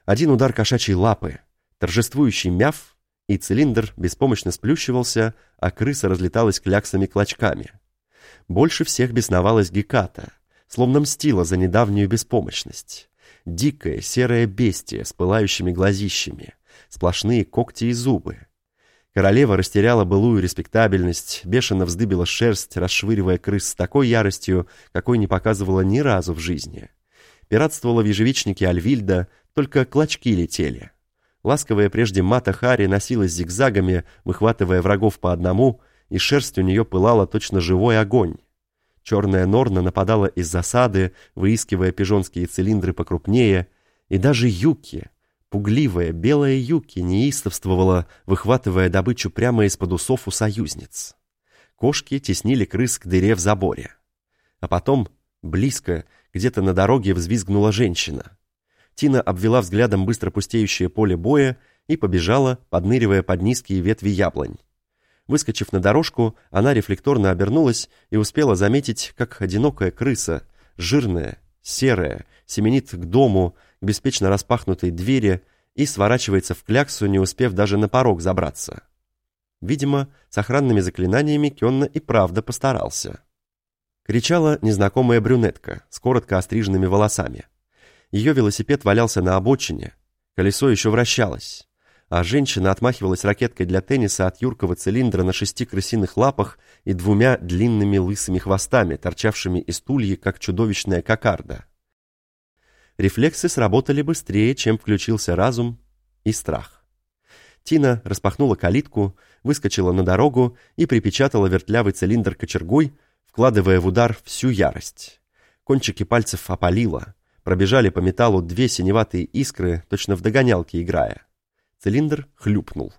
Один удар кошачьей лапы, торжествующий мяв, и цилиндр беспомощно сплющивался, а крыса разлеталась кляксами-клочками. Больше всех бесновалась Геката, словно мстила за недавнюю беспомощность. Дикое серое бестие с пылающими глазищами, сплошные когти и зубы. Королева растеряла былую респектабельность, бешено вздыбила шерсть, расшвыривая крыс с такой яростью, какой не показывала ни разу в жизни. Пиратствовала в ежевичнике Альвильда, только клочки летели. Ласковая прежде Мата Хари носилась зигзагами, выхватывая врагов по одному, и шерсть у нее пылала точно живой огонь. Черная Норна нападала из засады, выискивая пижонские цилиндры покрупнее, и даже Юки, пугливая белая Юки, неистовствовала, выхватывая добычу прямо из-под усов у союзниц. Кошки теснили крыс к дыре в заборе. А потом, близко, где-то на дороге взвизгнула женщина. Тина обвела взглядом быстро пустеющее поле боя и побежала, подныривая под низкие ветви яблонь. Выскочив на дорожку, она рефлекторно обернулась и успела заметить, как одинокая крыса, жирная, серая, семенит к дому, к беспечно распахнутой двери и сворачивается в кляксу, не успев даже на порог забраться. Видимо, с охранными заклинаниями Кенна и правда постарался. Кричала незнакомая брюнетка с коротко остриженными волосами. Ее велосипед валялся на обочине, колесо еще вращалось а женщина отмахивалась ракеткой для тенниса от юркого цилиндра на шести крысиных лапах и двумя длинными лысыми хвостами, торчавшими из тульи, как чудовищная кокарда. Рефлексы сработали быстрее, чем включился разум и страх. Тина распахнула калитку, выскочила на дорогу и припечатала вертлявый цилиндр кочергой, вкладывая в удар всю ярость. Кончики пальцев опалило, пробежали по металлу две синеватые искры, точно в догонялке играя. Цилиндр хлюпнул.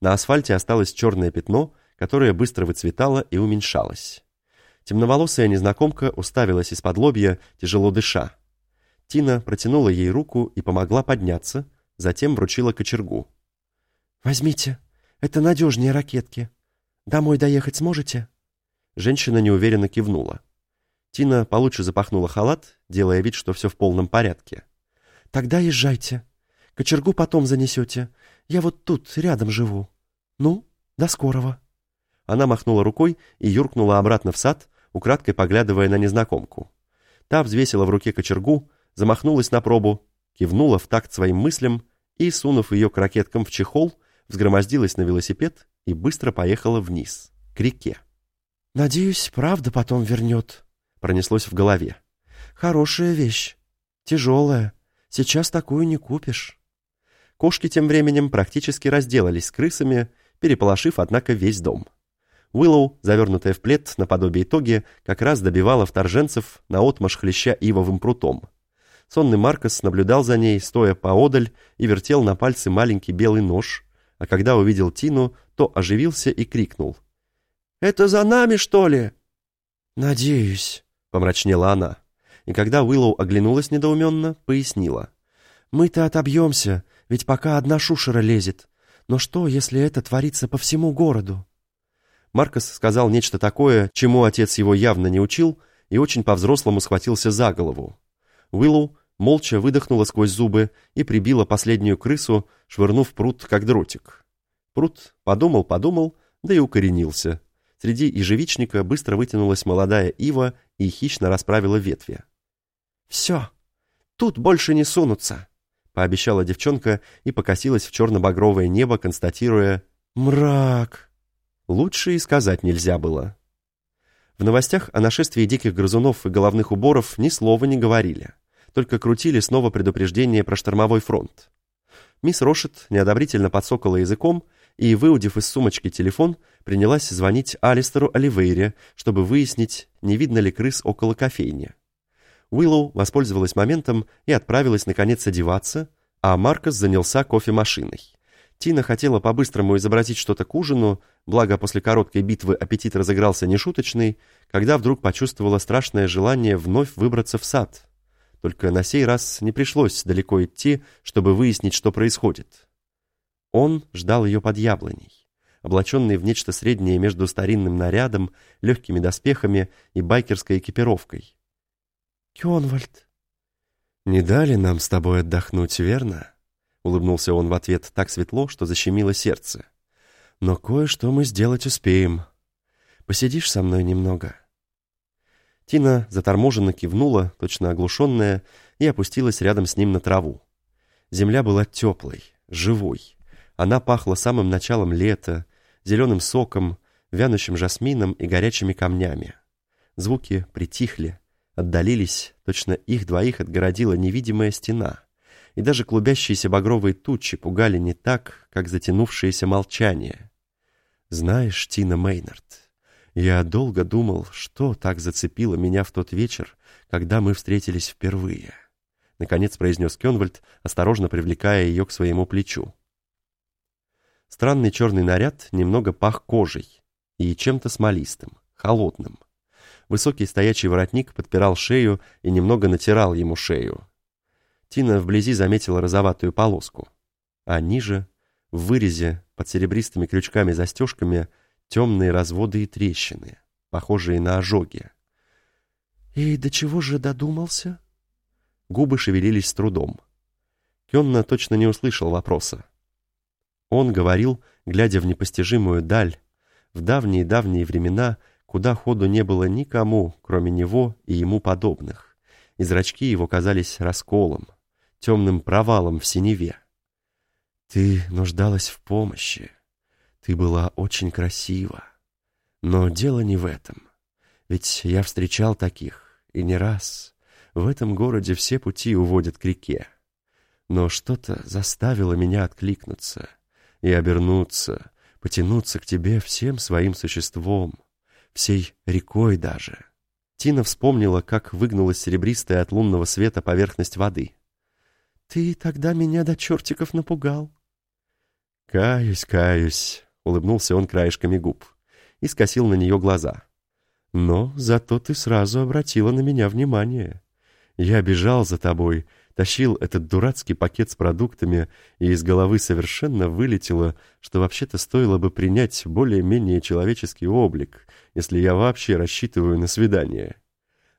На асфальте осталось черное пятно, которое быстро выцветало и уменьшалось. Темноволосая незнакомка уставилась из-под лобья, тяжело дыша. Тина протянула ей руку и помогла подняться, затем вручила кочергу. «Возьмите, это надежнее ракетки. Домой доехать сможете?» Женщина неуверенно кивнула. Тина получше запахнула халат, делая вид, что все в полном порядке. «Тогда езжайте. Кочергу потом занесете. Я вот тут, рядом живу. Ну, до скорого». Она махнула рукой и юркнула обратно в сад, украдкой поглядывая на незнакомку. Та взвесила в руке кочергу, замахнулась на пробу, кивнула в такт своим мыслям и, сунув ее к ракеткам в чехол, взгромоздилась на велосипед и быстро поехала вниз, к реке. «Надеюсь, правда потом вернет», — пронеслось в голове. «Хорошая вещь. Тяжелая. Сейчас такую не купишь». Кошки тем временем практически разделались с крысами, переполошив, однако, весь дом. Уиллоу, завернутая в плед наподобие тоги, как раз добивала вторженцев на отмаш хлеща ивовым прутом. Сонный Маркос наблюдал за ней, стоя поодаль, и вертел на пальце маленький белый нож, а когда увидел Тину, то оживился и крикнул. «Это за нами, что ли?» «Надеюсь», — помрачнела она. И когда Уиллоу оглянулась недоуменно, пояснила. «Мы-то отобьемся, ведь пока одна шушера лезет. Но что, если это творится по всему городу?» Маркос сказал нечто такое, чему отец его явно не учил, и очень по-взрослому схватился за голову. Уиллоу молча выдохнула сквозь зубы и прибила последнюю крысу, швырнув пруд как дротик. Пруд подумал-подумал, да и укоренился. Среди ежевичника быстро вытянулась молодая ива и хищно расправила ветви. «Все, тут больше не сунутся», — пообещала девчонка и покосилась в черно-багровое небо, констатируя «Мрак». Лучше и сказать нельзя было. В новостях о нашествии диких грызунов и головных уборов ни слова не говорили, только крутили снова предупреждение про штормовой фронт. Мисс Рошет неодобрительно подсокала языком и, выудив из сумочки телефон, принялась звонить Алистеру Оливейре, чтобы выяснить, не видно ли крыс около кофейни. Уиллоу воспользовалась моментом и отправилась наконец одеваться, а Маркос занялся кофемашиной. Тина хотела по-быстрому изобразить что-то к ужину, благо после короткой битвы аппетит разыгрался нешуточный, когда вдруг почувствовала страшное желание вновь выбраться в сад. Только на сей раз не пришлось далеко идти, чтобы выяснить, что происходит. Он ждал ее под яблоней, облаченный в нечто среднее между старинным нарядом, легкими доспехами и байкерской экипировкой. «Кёнвальд!» «Не дали нам с тобой отдохнуть, верно?» Улыбнулся он в ответ так светло, что защемило сердце. «Но кое-что мы сделать успеем. Посидишь со мной немного?» Тина заторможенно кивнула, точно оглушенная, и опустилась рядом с ним на траву. Земля была теплой, живой. Она пахла самым началом лета, зеленым соком, вянущим жасмином и горячими камнями. Звуки притихли, отдалились, точно их двоих отгородила невидимая стена — и даже клубящиеся багровые тучи пугали не так, как затянувшееся молчание. «Знаешь, Тина Мейнард, я долго думал, что так зацепило меня в тот вечер, когда мы встретились впервые», — наконец произнес Кенвальд, осторожно привлекая ее к своему плечу. Странный черный наряд немного пах кожей и чем-то смолистым, холодным. Высокий стоячий воротник подпирал шею и немного натирал ему шею, Тина вблизи заметила розоватую полоску. А ниже, в вырезе, под серебристыми крючками-застежками, темные разводы и трещины, похожие на ожоги. «И до чего же додумался?» Губы шевелились с трудом. Кенна точно не услышал вопроса. Он говорил, глядя в непостижимую даль, в давние-давние времена, куда ходу не было никому, кроме него и ему подобных, и зрачки его казались расколом, темным провалом в синеве. Ты нуждалась в помощи. Ты была очень красива. Но дело не в этом. Ведь я встречал таких, и не раз. В этом городе все пути уводят к реке. Но что-то заставило меня откликнуться и обернуться, потянуться к тебе всем своим существом, всей рекой даже. Тина вспомнила, как выгнулась серебристая от лунного света поверхность воды. «Ты тогда меня до чертиков напугал». «Каюсь, каюсь», — улыбнулся он краешками губ и скосил на нее глаза. «Но зато ты сразу обратила на меня внимание. Я бежал за тобой, тащил этот дурацкий пакет с продуктами, и из головы совершенно вылетело, что вообще-то стоило бы принять более-менее человеческий облик, если я вообще рассчитываю на свидание.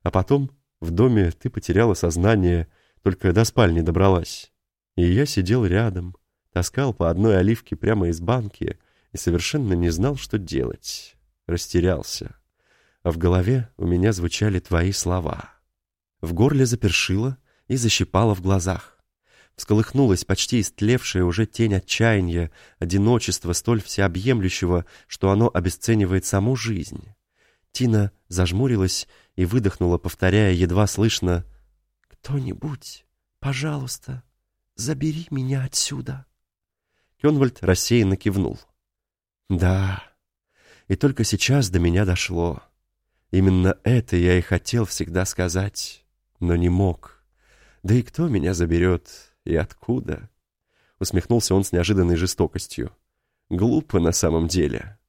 А потом в доме ты потеряла сознание, только до спальни добралась. И я сидел рядом, таскал по одной оливке прямо из банки и совершенно не знал, что делать. Растерялся. А в голове у меня звучали твои слова. В горле запершило и защипало в глазах. Всколыхнулась почти истлевшая уже тень отчаяния, одиночества столь всеобъемлющего, что оно обесценивает саму жизнь. Тина зажмурилась и выдохнула, повторяя едва слышно «Кто-нибудь, пожалуйста, забери меня отсюда». Кенвальд рассеянно кивнул. «Да, и только сейчас до меня дошло. Именно это я и хотел всегда сказать, но не мог. Да и кто меня заберет и откуда?» Усмехнулся он с неожиданной жестокостью. «Глупо на самом деле.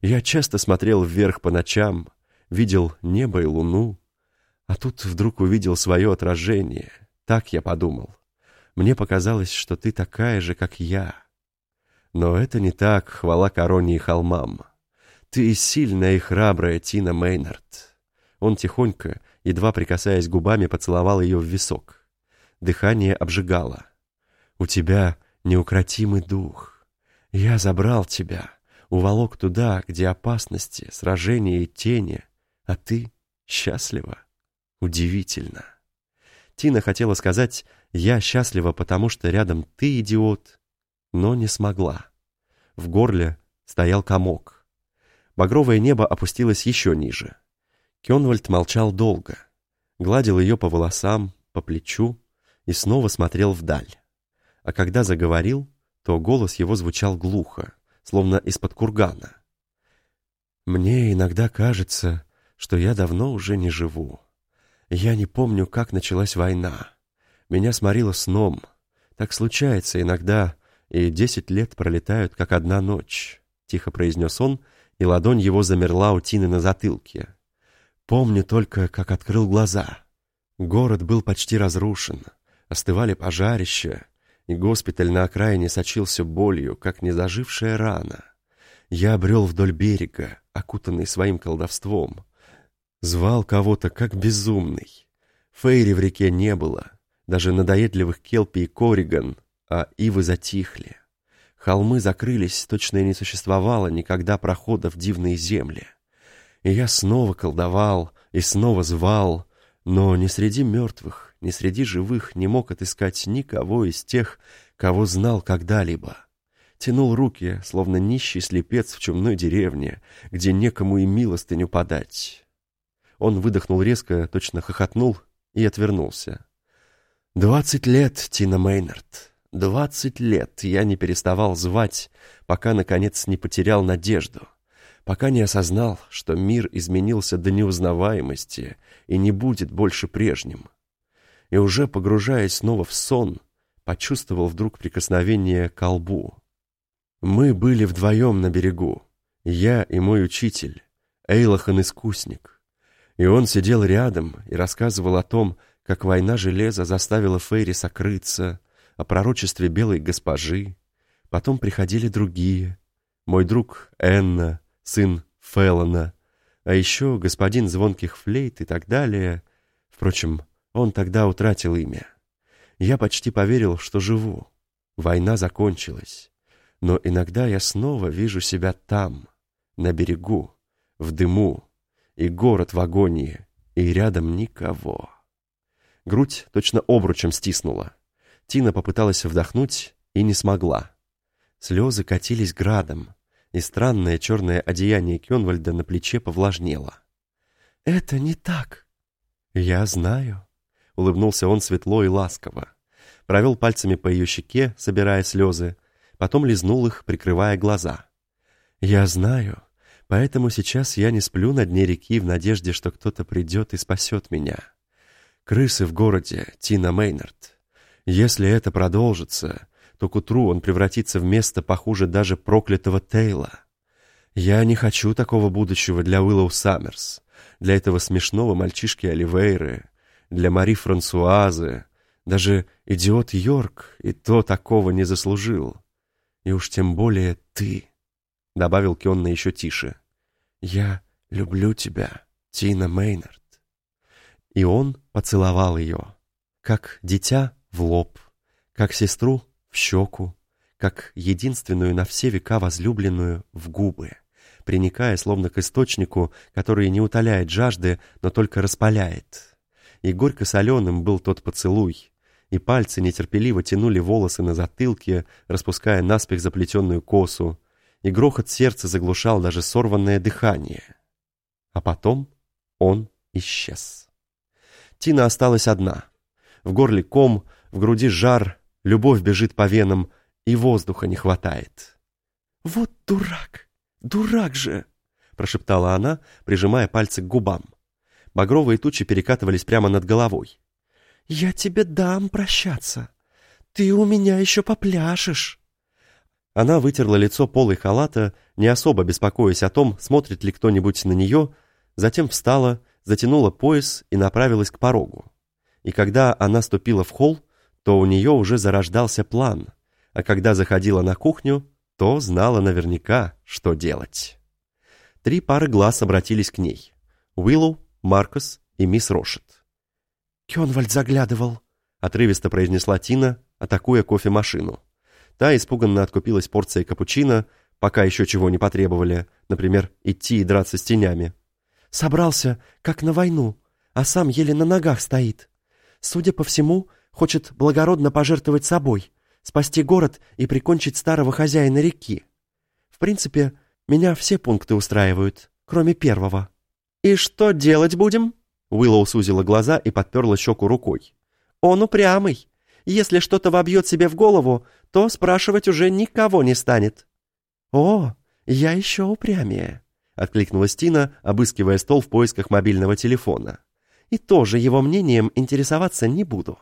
Я часто смотрел вверх по ночам, видел небо и луну, а тут вдруг увидел свое отражение. Так я подумал. Мне показалось, что ты такая же, как я. Но это не так, хвала короне и холмам. Ты сильная и храбрая Тина Мейнард. Он тихонько, едва прикасаясь губами, поцеловал ее в висок. Дыхание обжигало. У тебя неукротимый дух. Я забрал тебя, уволок туда, где опасности, сражения и тени, а ты счастлива. Удивительно. Тина хотела сказать «я счастлива, потому что рядом ты, идиот», но не смогла. В горле стоял комок. Багровое небо опустилось еще ниже. Кенвальд молчал долго, гладил ее по волосам, по плечу и снова смотрел вдаль. А когда заговорил, то голос его звучал глухо, словно из-под кургана. «Мне иногда кажется, что я давно уже не живу. Я не помню, как началась война. Меня сморило сном. Так случается иногда, и десять лет пролетают, как одна ночь», — тихо произнес он, и ладонь его замерла у Тины на затылке. «Помню только, как открыл глаза. Город был почти разрушен, остывали пожарища, и госпиталь на окраине сочился болью, как незажившая рана. Я брел вдоль берега, окутанный своим колдовством, Звал кого-то как безумный. Фейри в реке не было, даже надоедливых Келпи и Кориган, а ивы затихли. Холмы закрылись, точно и не существовало никогда прохода в дивные земли. И я снова колдовал и снова звал, но ни среди мертвых, ни среди живых не мог отыскать никого из тех, кого знал когда-либо. Тянул руки, словно нищий слепец в чумной деревне, где некому и милостыню подать. Он выдохнул резко, точно хохотнул и отвернулся. «Двадцать лет, Тина Мейнард, двадцать лет я не переставал звать, пока, наконец, не потерял надежду, пока не осознал, что мир изменился до неузнаваемости и не будет больше прежним. И уже погружаясь снова в сон, почувствовал вдруг прикосновение к лбу. Мы были вдвоем на берегу, я и мой учитель, Эйлахан-искусник. И он сидел рядом и рассказывал о том, как война железа заставила Фейри сокрыться, о пророчестве белой госпожи. Потом приходили другие. Мой друг Энна, сын Феллона, а еще господин звонких флейт и так далее. Впрочем, он тогда утратил имя. Я почти поверил, что живу. Война закончилась. Но иногда я снова вижу себя там, на берегу, в дыму, и город в агонии, и рядом никого. Грудь точно обручем стиснула. Тина попыталась вдохнуть и не смогла. Слезы катились градом, и странное черное одеяние Кенвальда на плече повлажнело. «Это не так!» «Я знаю», — улыбнулся он светло и ласково. Провел пальцами по ее щеке, собирая слезы, потом лизнул их, прикрывая глаза. «Я знаю, Поэтому сейчас я не сплю на дне реки в надежде, что кто-то придет и спасет меня. Крысы в городе, Тина Мейнард. Если это продолжится, то к утру он превратится в место похуже даже проклятого Тейла. Я не хочу такого будущего для Уиллоу Саммерс, для этого смешного мальчишки Оливейры, для Мари Франсуазы, даже идиот Йорк и то такого не заслужил. И уж тем более ты, — добавил Кенна еще тише. Я люблю тебя, Тина Мейнард. И он поцеловал ее, как дитя в лоб, как сестру в щеку, как единственную на все века возлюбленную в губы, приникая словно к источнику, который не утоляет жажды, но только распаляет. И горько-соленым был тот поцелуй, и пальцы нетерпеливо тянули волосы на затылке, распуская наспех заплетенную косу, и грохот сердца заглушал даже сорванное дыхание. А потом он исчез. Тина осталась одна. В горле ком, в груди жар, любовь бежит по венам, и воздуха не хватает. «Вот дурак! Дурак же!» — прошептала она, прижимая пальцы к губам. Багровые тучи перекатывались прямо над головой. «Я тебе дам прощаться. Ты у меня еще попляшешь». Она вытерла лицо полой халата, не особо беспокоясь о том, смотрит ли кто-нибудь на нее, затем встала, затянула пояс и направилась к порогу. И когда она ступила в холл, то у нее уже зарождался план, а когда заходила на кухню, то знала наверняка, что делать. Три пары глаз обратились к ней. Уиллоу, Маркус и мисс Рошет. «Кенвальд заглядывал», — отрывисто произнесла Тина, атакуя кофемашину. Та испуганно откупилась порцией капучино, пока еще чего не потребовали, например, идти и драться с тенями. «Собрался, как на войну, а сам еле на ногах стоит. Судя по всему, хочет благородно пожертвовать собой, спасти город и прикончить старого хозяина реки. В принципе, меня все пункты устраивают, кроме первого». «И что делать будем?» Уиллоу сузила глаза и подперла щеку рукой. «Он упрямый. Если что-то вобьет себе в голову, то спрашивать уже никого не станет». «О, я еще упрямее», — откликнулась Тина, обыскивая стол в поисках мобильного телефона. «И тоже его мнением интересоваться не буду.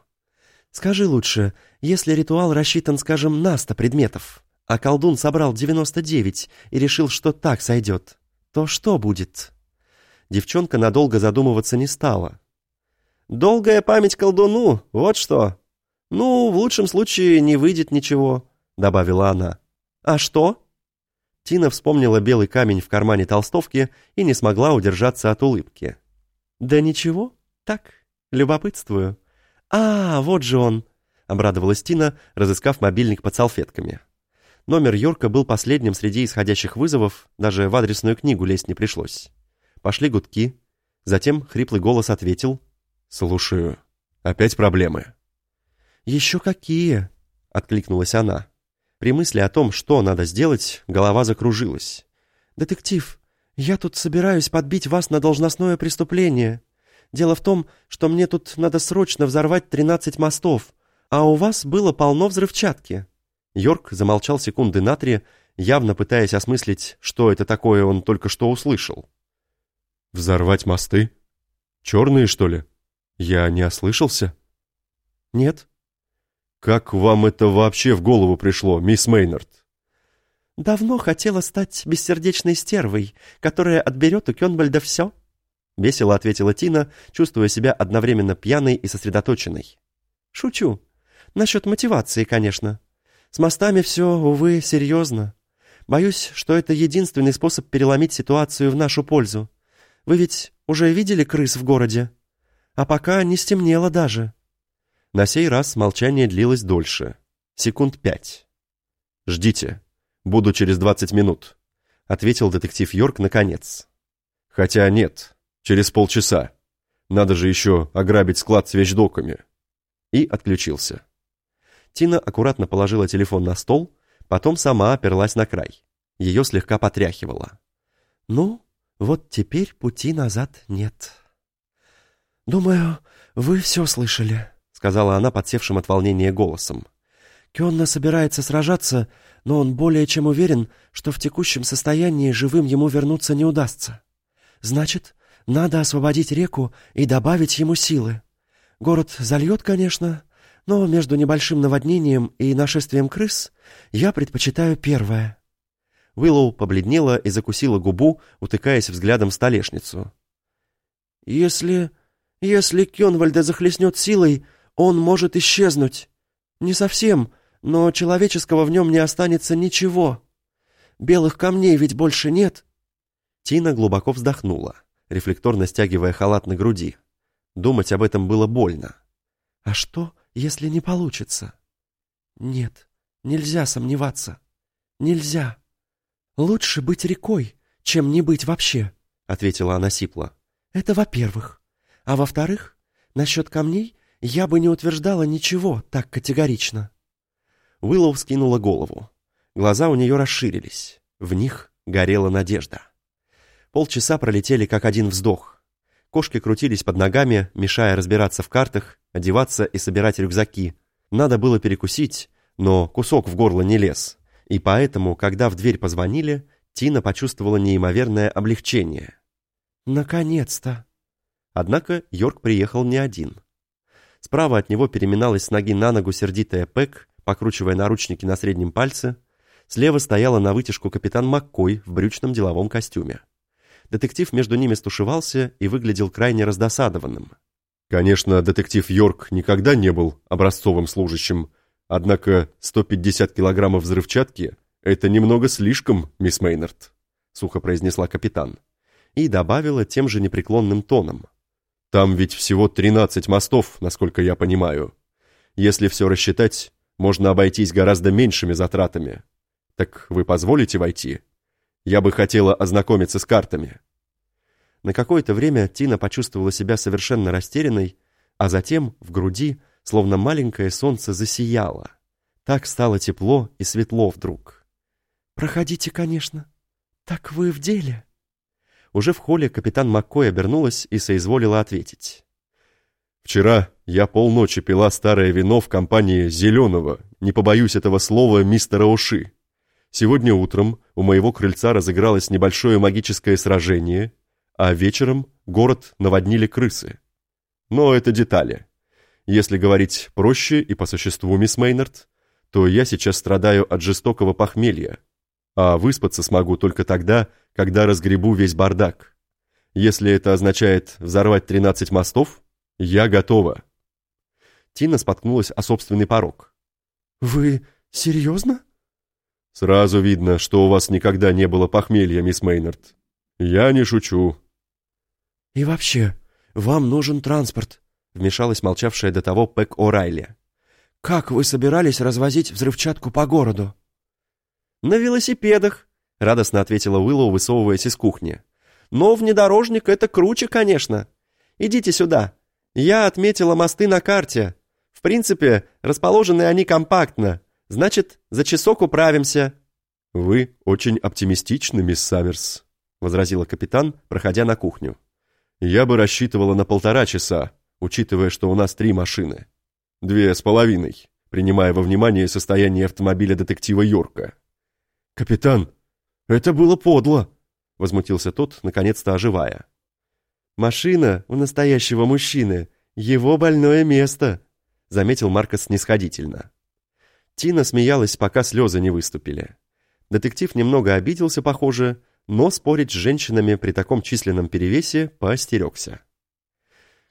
Скажи лучше, если ритуал рассчитан, скажем, на сто предметов, а колдун собрал девяносто девять и решил, что так сойдет, то что будет?» Девчонка надолго задумываться не стала. «Долгая память колдуну, вот что. Ну, в лучшем случае не выйдет ничего», — добавила она. «А что?» Тина вспомнила белый камень в кармане толстовки и не смогла удержаться от улыбки. «Да ничего, так, любопытствую». «А, вот же он!» — обрадовалась Тина, разыскав мобильник под салфетками. Номер Йорка был последним среди исходящих вызовов, даже в адресную книгу лезть не пришлось. Пошли гудки. Затем хриплый голос ответил. «Слушаю. Опять проблемы?» «Еще какие?» — откликнулась она. При мысли о том, что надо сделать, голова закружилась. «Детектив, я тут собираюсь подбить вас на должностное преступление. Дело в том, что мне тут надо срочно взорвать тринадцать мостов, а у вас было полно взрывчатки». Йорк замолчал секунды на три, явно пытаясь осмыслить, что это такое он только что услышал. Взорвать мосты? Черные, что ли? Я не ослышался? Нет. Как вам это вообще в голову пришло, мисс Мейнард? Давно хотела стать бессердечной стервой, которая отберет у Кенбальда все. Весело ответила Тина, чувствуя себя одновременно пьяной и сосредоточенной. Шучу. Насчет мотивации, конечно. С мостами все, увы, серьезно. Боюсь, что это единственный способ переломить ситуацию в нашу пользу. Вы ведь уже видели крыс в городе? А пока не стемнело даже». На сей раз молчание длилось дольше. Секунд пять. «Ждите. Буду через двадцать минут», — ответил детектив Йорк наконец. «Хотя нет, через полчаса. Надо же еще ограбить склад с вещдоками». И отключился. Тина аккуратно положила телефон на стол, потом сама оперлась на край. Ее слегка потряхивало. «Ну, вот теперь пути назад нет. «Думаю, вы все слышали», — сказала она подсевшим от волнения голосом. «Кенна собирается сражаться, но он более чем уверен, что в текущем состоянии живым ему вернуться не удастся. Значит, надо освободить реку и добавить ему силы. Город зальет, конечно, Но между небольшим наводнением и нашествием крыс я предпочитаю первое». Уиллоу побледнела и закусила губу, утыкаясь взглядом в столешницу. «Если... если Кёнвальда захлестнет силой, он может исчезнуть. Не совсем, но человеческого в нем не останется ничего. Белых камней ведь больше нет». Тина глубоко вздохнула, рефлекторно стягивая халат на груди. Думать об этом было больно. «А что, если не получится?» «Нет, нельзя сомневаться. Нельзя. Лучше быть рекой, чем не быть вообще», — ответила она сипло. «Это во-первых. А во-вторых, насчет камней я бы не утверждала ничего так категорично». Уиллоу скинула голову. Глаза у нее расширились. В них горела надежда. Полчаса пролетели как один вздох. Кошки крутились под ногами, мешая разбираться в картах, одеваться и собирать рюкзаки. Надо было перекусить, но кусок в горло не лез. И поэтому, когда в дверь позвонили, Тина почувствовала неимоверное облегчение. «Наконец-то!» Однако Йорк приехал не один. Справа от него переминалась с ноги на ногу сердитая Пэк, покручивая наручники на среднем пальце. Слева стояла на вытяжку капитан Маккой в брючном деловом костюме. Детектив между ними стушевался и выглядел крайне раздосадованным. Конечно, детектив Йорк никогда не был образцовым служащим, однако 150 килограммов взрывчатки — это немного слишком, мисс Мейнард, — сухо произнесла капитан. И добавила тем же непреклонным тоном. Там ведь всего 13 мостов, насколько я понимаю. Если все рассчитать, можно обойтись гораздо меньшими затратами. Так вы позволите войти? Я бы хотела ознакомиться с картами». На какое-то время Тина почувствовала себя совершенно растерянной, а затем в груди, словно маленькое солнце, засияло. Так стало тепло и светло вдруг. «Проходите, конечно. Так вы в деле?» Уже в холле капитан Маккой обернулась и соизволила ответить. «Вчера я полночи пила старое вино в компании «Зеленого», не побоюсь этого слова, мистера Уши. Сегодня утром у моего крыльца разыгралось небольшое магическое сражение, а вечером город наводнили крысы. Но это детали. Если говорить проще и по существу, мисс Мейнард, то я сейчас страдаю от жестокого похмелья, а выспаться смогу только тогда, когда разгребу весь бардак. Если это означает взорвать 13 мостов, я готова. Тина споткнулась о собственный порог. «Вы серьезно?» «Сразу видно, что у вас никогда не было похмелья, мисс Мейнард. Я не шучу». «И вообще, вам нужен транспорт», — вмешалась молчавшая до того Пэк О'Райли. «Как вы собирались развозить взрывчатку по городу?» «На велосипедах», — радостно ответила Уиллоу, высовываясь из кухни. «Но внедорожник — это круче, конечно. Идите сюда. Я отметила мосты на карте. В принципе, расположены они компактно. Значит, за часок управимся». «Вы очень оптимистичны, мисс Саммерс», — возразила капитан, проходя на кухню. «Я бы рассчитывала на полтора часа, учитывая, что у нас три машины. Две с половиной, принимая во внимание состояние автомобиля детектива Йорка». «Капитан, это было подло», — возмутился тот, наконец-то оживая. «Машина у настоящего мужчины, его больное место», — заметил Маркос снисходительно. Тина смеялась, пока слезы не выступили. Детектив немного обиделся, похоже, но спорить с женщинами при таком численном перевесе поостерегся.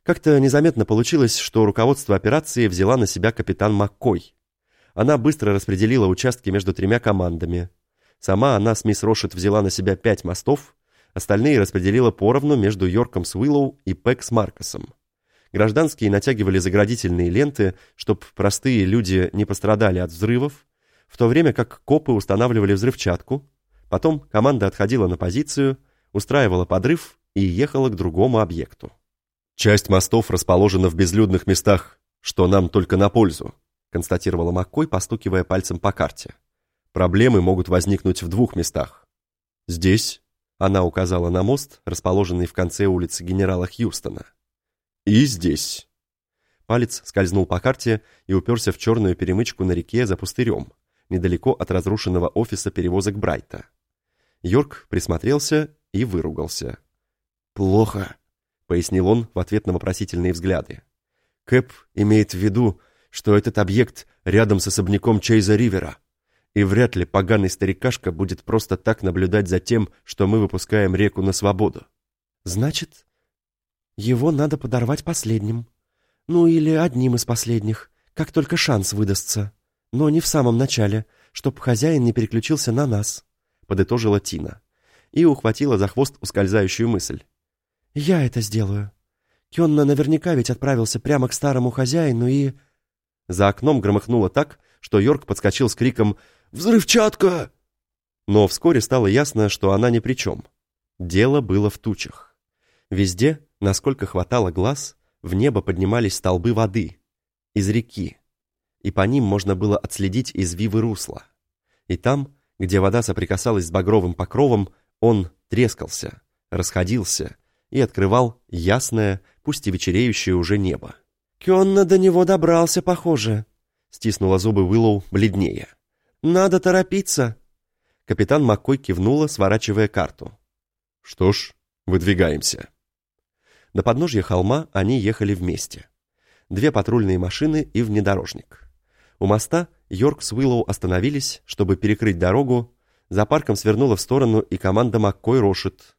Как-то незаметно получилось, что руководство операции взяла на себя капитан Маккой. Она быстро распределила участки между тремя командами. Сама она с мисс Рошет взяла на себя пять мостов, остальные распределила поровну между Йорком с Уиллоу и Пэк с Маркосом. Гражданские натягивали заградительные ленты, чтобы простые люди не пострадали от взрывов, в то время как копы устанавливали взрывчатку. Потом команда отходила на позицию, устраивала подрыв и ехала к другому объекту. «Часть мостов расположена в безлюдных местах, что нам только на пользу», констатировала Маккой, постукивая пальцем по карте. «Проблемы могут возникнуть в двух местах. Здесь, она указала на мост, расположенный в конце улицы генерала Хьюстона, и здесь. Палец скользнул по карте и уперся в черную перемычку на реке за пустырем, недалеко от разрушенного офиса перевозок Брайта. Йорк присмотрелся и выругался. «Плохо», — пояснил он в ответ на вопросительные взгляды. «Кэп имеет в виду, что этот объект рядом с особняком Чейза Ривера, и вряд ли поганый старикашка будет просто так наблюдать за тем, что мы выпускаем реку на свободу. Значит, его надо подорвать последним. Ну или одним из последних, как только шанс выдастся. Но не в самом начале, чтоб хозяин не переключился на нас, подытожила Тина и ухватила за хвост ускользающую мысль. Я это сделаю. Кенна наверняка ведь отправился прямо к старому хозяину и... За окном громыхнуло так, что Йорк подскочил с криком «Взрывчатка!». Но вскоре стало ясно, что она ни при чем. Дело было в тучах. Везде, насколько хватало глаз, в небо поднимались столбы воды из реки, и по ним можно было отследить извивы русла. И там, где вода соприкасалась с багровым покровом, он трескался, расходился и открывал ясное, пусть и вечереющее уже небо. «Кенна до него добрался, похоже», — стиснула зубы Уиллоу бледнее. «Надо торопиться». Капитан Маккой кивнула, сворачивая карту. «Что ж, выдвигаемся». До подножья холма они ехали вместе. Две патрульные машины и внедорожник. У моста Йорк с Уиллоу остановились, чтобы перекрыть дорогу. За парком свернула в сторону и команда Маккой Рошит.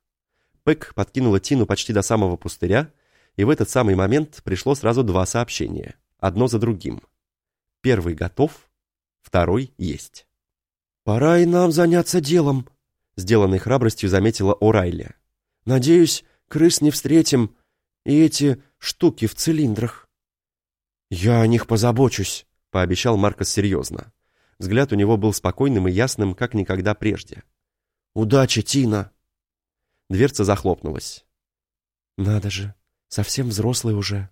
Пэк подкинула Тину почти до самого пустыря, и в этот самый момент пришло сразу два сообщения, одно за другим. Первый готов, второй есть. «Пора и нам заняться делом», — сделанной храбростью заметила О'Райли. «Надеюсь, крыс не встретим, и эти штуки в цилиндрах». «Я о них позабочусь», — пообещал Маркос серьезно. Взгляд у него был спокойным и ясным, как никогда прежде. «Удачи, Тина!» Дверца захлопнулась. «Надо же, совсем взрослый уже».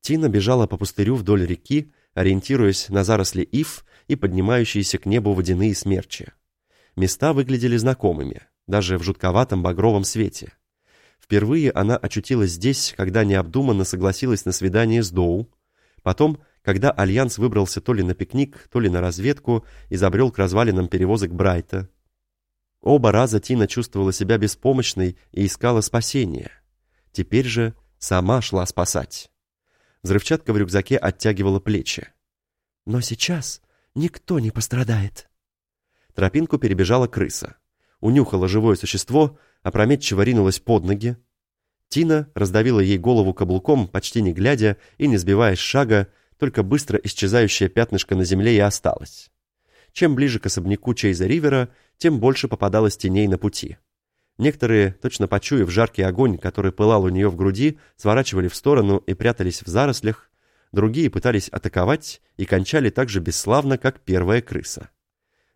Тина бежала по пустырю вдоль реки, ориентируясь на заросли ив и поднимающиеся к небу водяные смерчи. Места выглядели знакомыми, даже в жутковатом багровом свете. Впервые она очутилась здесь, когда необдуманно согласилась на свидание с Доу, потом, когда Альянс выбрался то ли на пикник, то ли на разведку и забрел к развалинам перевозок Брайта. Оба раза Тина чувствовала себя беспомощной и искала спасения. Теперь же сама шла спасать. Взрывчатка в рюкзаке оттягивала плечи. «Но сейчас никто не пострадает». Тропинку перебежала крыса. Унюхала живое существо, опрометчиво ринулась под ноги. Тина раздавила ей голову каблуком, почти не глядя и не сбивая шага, только быстро исчезающее пятнышко на земле и осталось. Чем ближе к особняку Чейза Ривера, тем больше попадалось теней на пути. Некоторые, точно почуяв жаркий огонь, который пылал у нее в груди, сворачивали в сторону и прятались в зарослях, другие пытались атаковать и кончали так же бесславно, как первая крыса.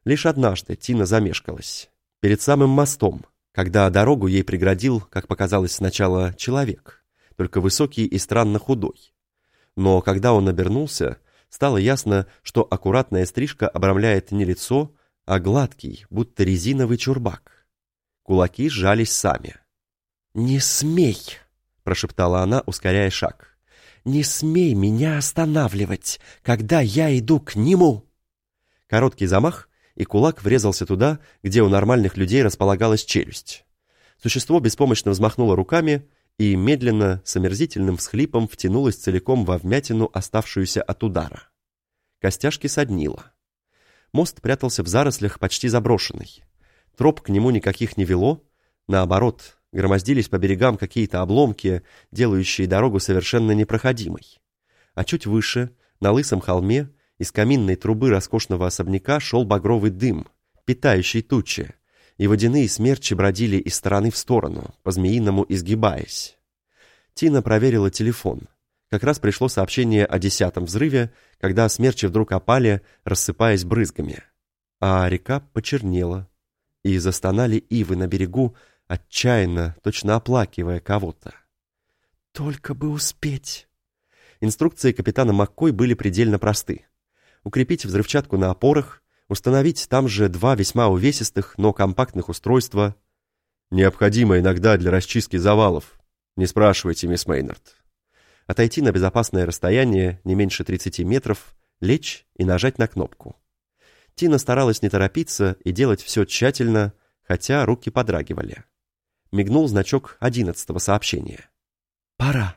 Лишь однажды Тина замешкалась. Перед самым мостом, когда дорогу ей преградил, как показалось сначала, человек, только высокий и странно худой. Но когда он обернулся, стало ясно, что аккуратная стрижка обрамляет не лицо, а гладкий, будто резиновый чурбак. Кулаки сжались сами. «Не смей!» — прошептала она, ускоряя шаг. «Не смей меня останавливать, когда я иду к нему!» Короткий замах, и кулак врезался туда, где у нормальных людей располагалась челюсть. Существо беспомощно взмахнуло руками и медленно, с омерзительным всхлипом втянулось целиком во вмятину, оставшуюся от удара. Костяшки соднило. Мост прятался в зарослях, почти заброшенный. Троп к нему никаких не вело, наоборот, громоздились по берегам какие-то обломки, делающие дорогу совершенно непроходимой. А чуть выше, на лысом холме, из каминной трубы роскошного особняка шел багровый дым, питающий тучи, и водяные смерчи бродили из стороны в сторону, по-змеиному изгибаясь. Тина проверила телефон. Как раз пришло сообщение о десятом взрыве, когда смерчи вдруг опали, рассыпаясь брызгами. А река почернела, и застонали ивы на берегу, отчаянно, точно оплакивая кого-то. «Только бы успеть!» Инструкции капитана Маккой были предельно просты укрепить взрывчатку на опорах, установить там же два весьма увесистых, но компактных устройства. Необходимо иногда для расчистки завалов. Не спрашивайте, мисс Мейнард. Отойти на безопасное расстояние, не меньше 30 метров, лечь и нажать на кнопку. Тина старалась не торопиться и делать все тщательно, хотя руки подрагивали. Мигнул значок одиннадцатого сообщения. «Пора».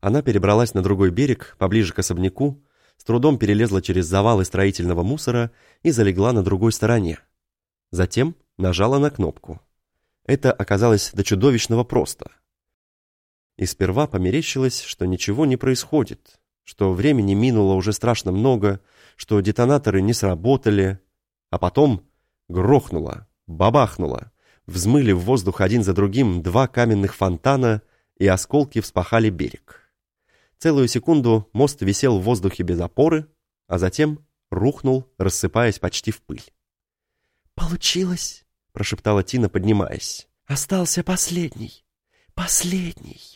Она перебралась на другой берег, поближе к особняку, с трудом перелезла через завалы строительного мусора и залегла на другой стороне. Затем нажала на кнопку. Это оказалось до чудовищного просто. И сперва померещилось, что ничего не происходит, что времени минуло уже страшно много, что детонаторы не сработали, а потом грохнуло, бабахнуло, взмыли в воздух один за другим два каменных фонтана, и осколки вспахали берег. Целую секунду мост висел в воздухе без опоры, а затем рухнул, рассыпаясь почти в пыль. «Получилось!» — прошептала Тина, поднимаясь. «Остался последний! Последний!»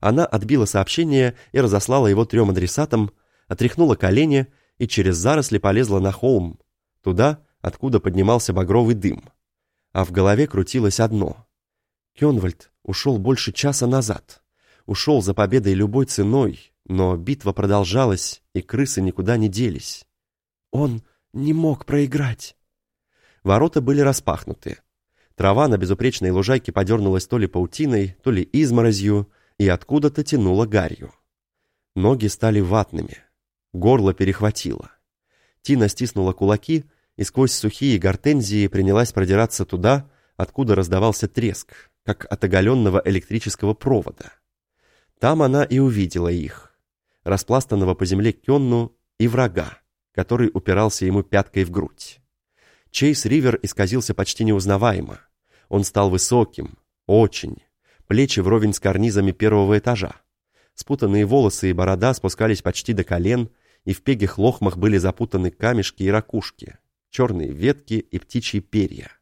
Она отбила сообщение и разослала его трем адресатам, отряхнула колени и через заросли полезла на холм, туда, откуда поднимался багровый дым. А в голове крутилось одно. Кёнвальд ушел больше часа назад. Ушел за победой любой ценой, но битва продолжалась, и крысы никуда не делись. Он не мог проиграть. Ворота были распахнуты. Трава на безупречной лужайке подернулась то ли паутиной, то ли изморозью, и откуда-то тянуло гарью. Ноги стали ватными. Горло перехватило. Тина стиснула кулаки и сквозь сухие гортензии принялась продираться туда, откуда раздавался треск, как от оголенного электрического провода. Там она и увидела их, распластанного по земле Кенну и врага, который упирался ему пяткой в грудь. Чейз Ривер исказился почти неузнаваемо. Он стал высоким, очень, плечи вровень с карнизами первого этажа. Спутанные волосы и борода спускались почти до колен, и в пегих лохмах были запутаны камешки и ракушки, черные ветки и птичьи перья.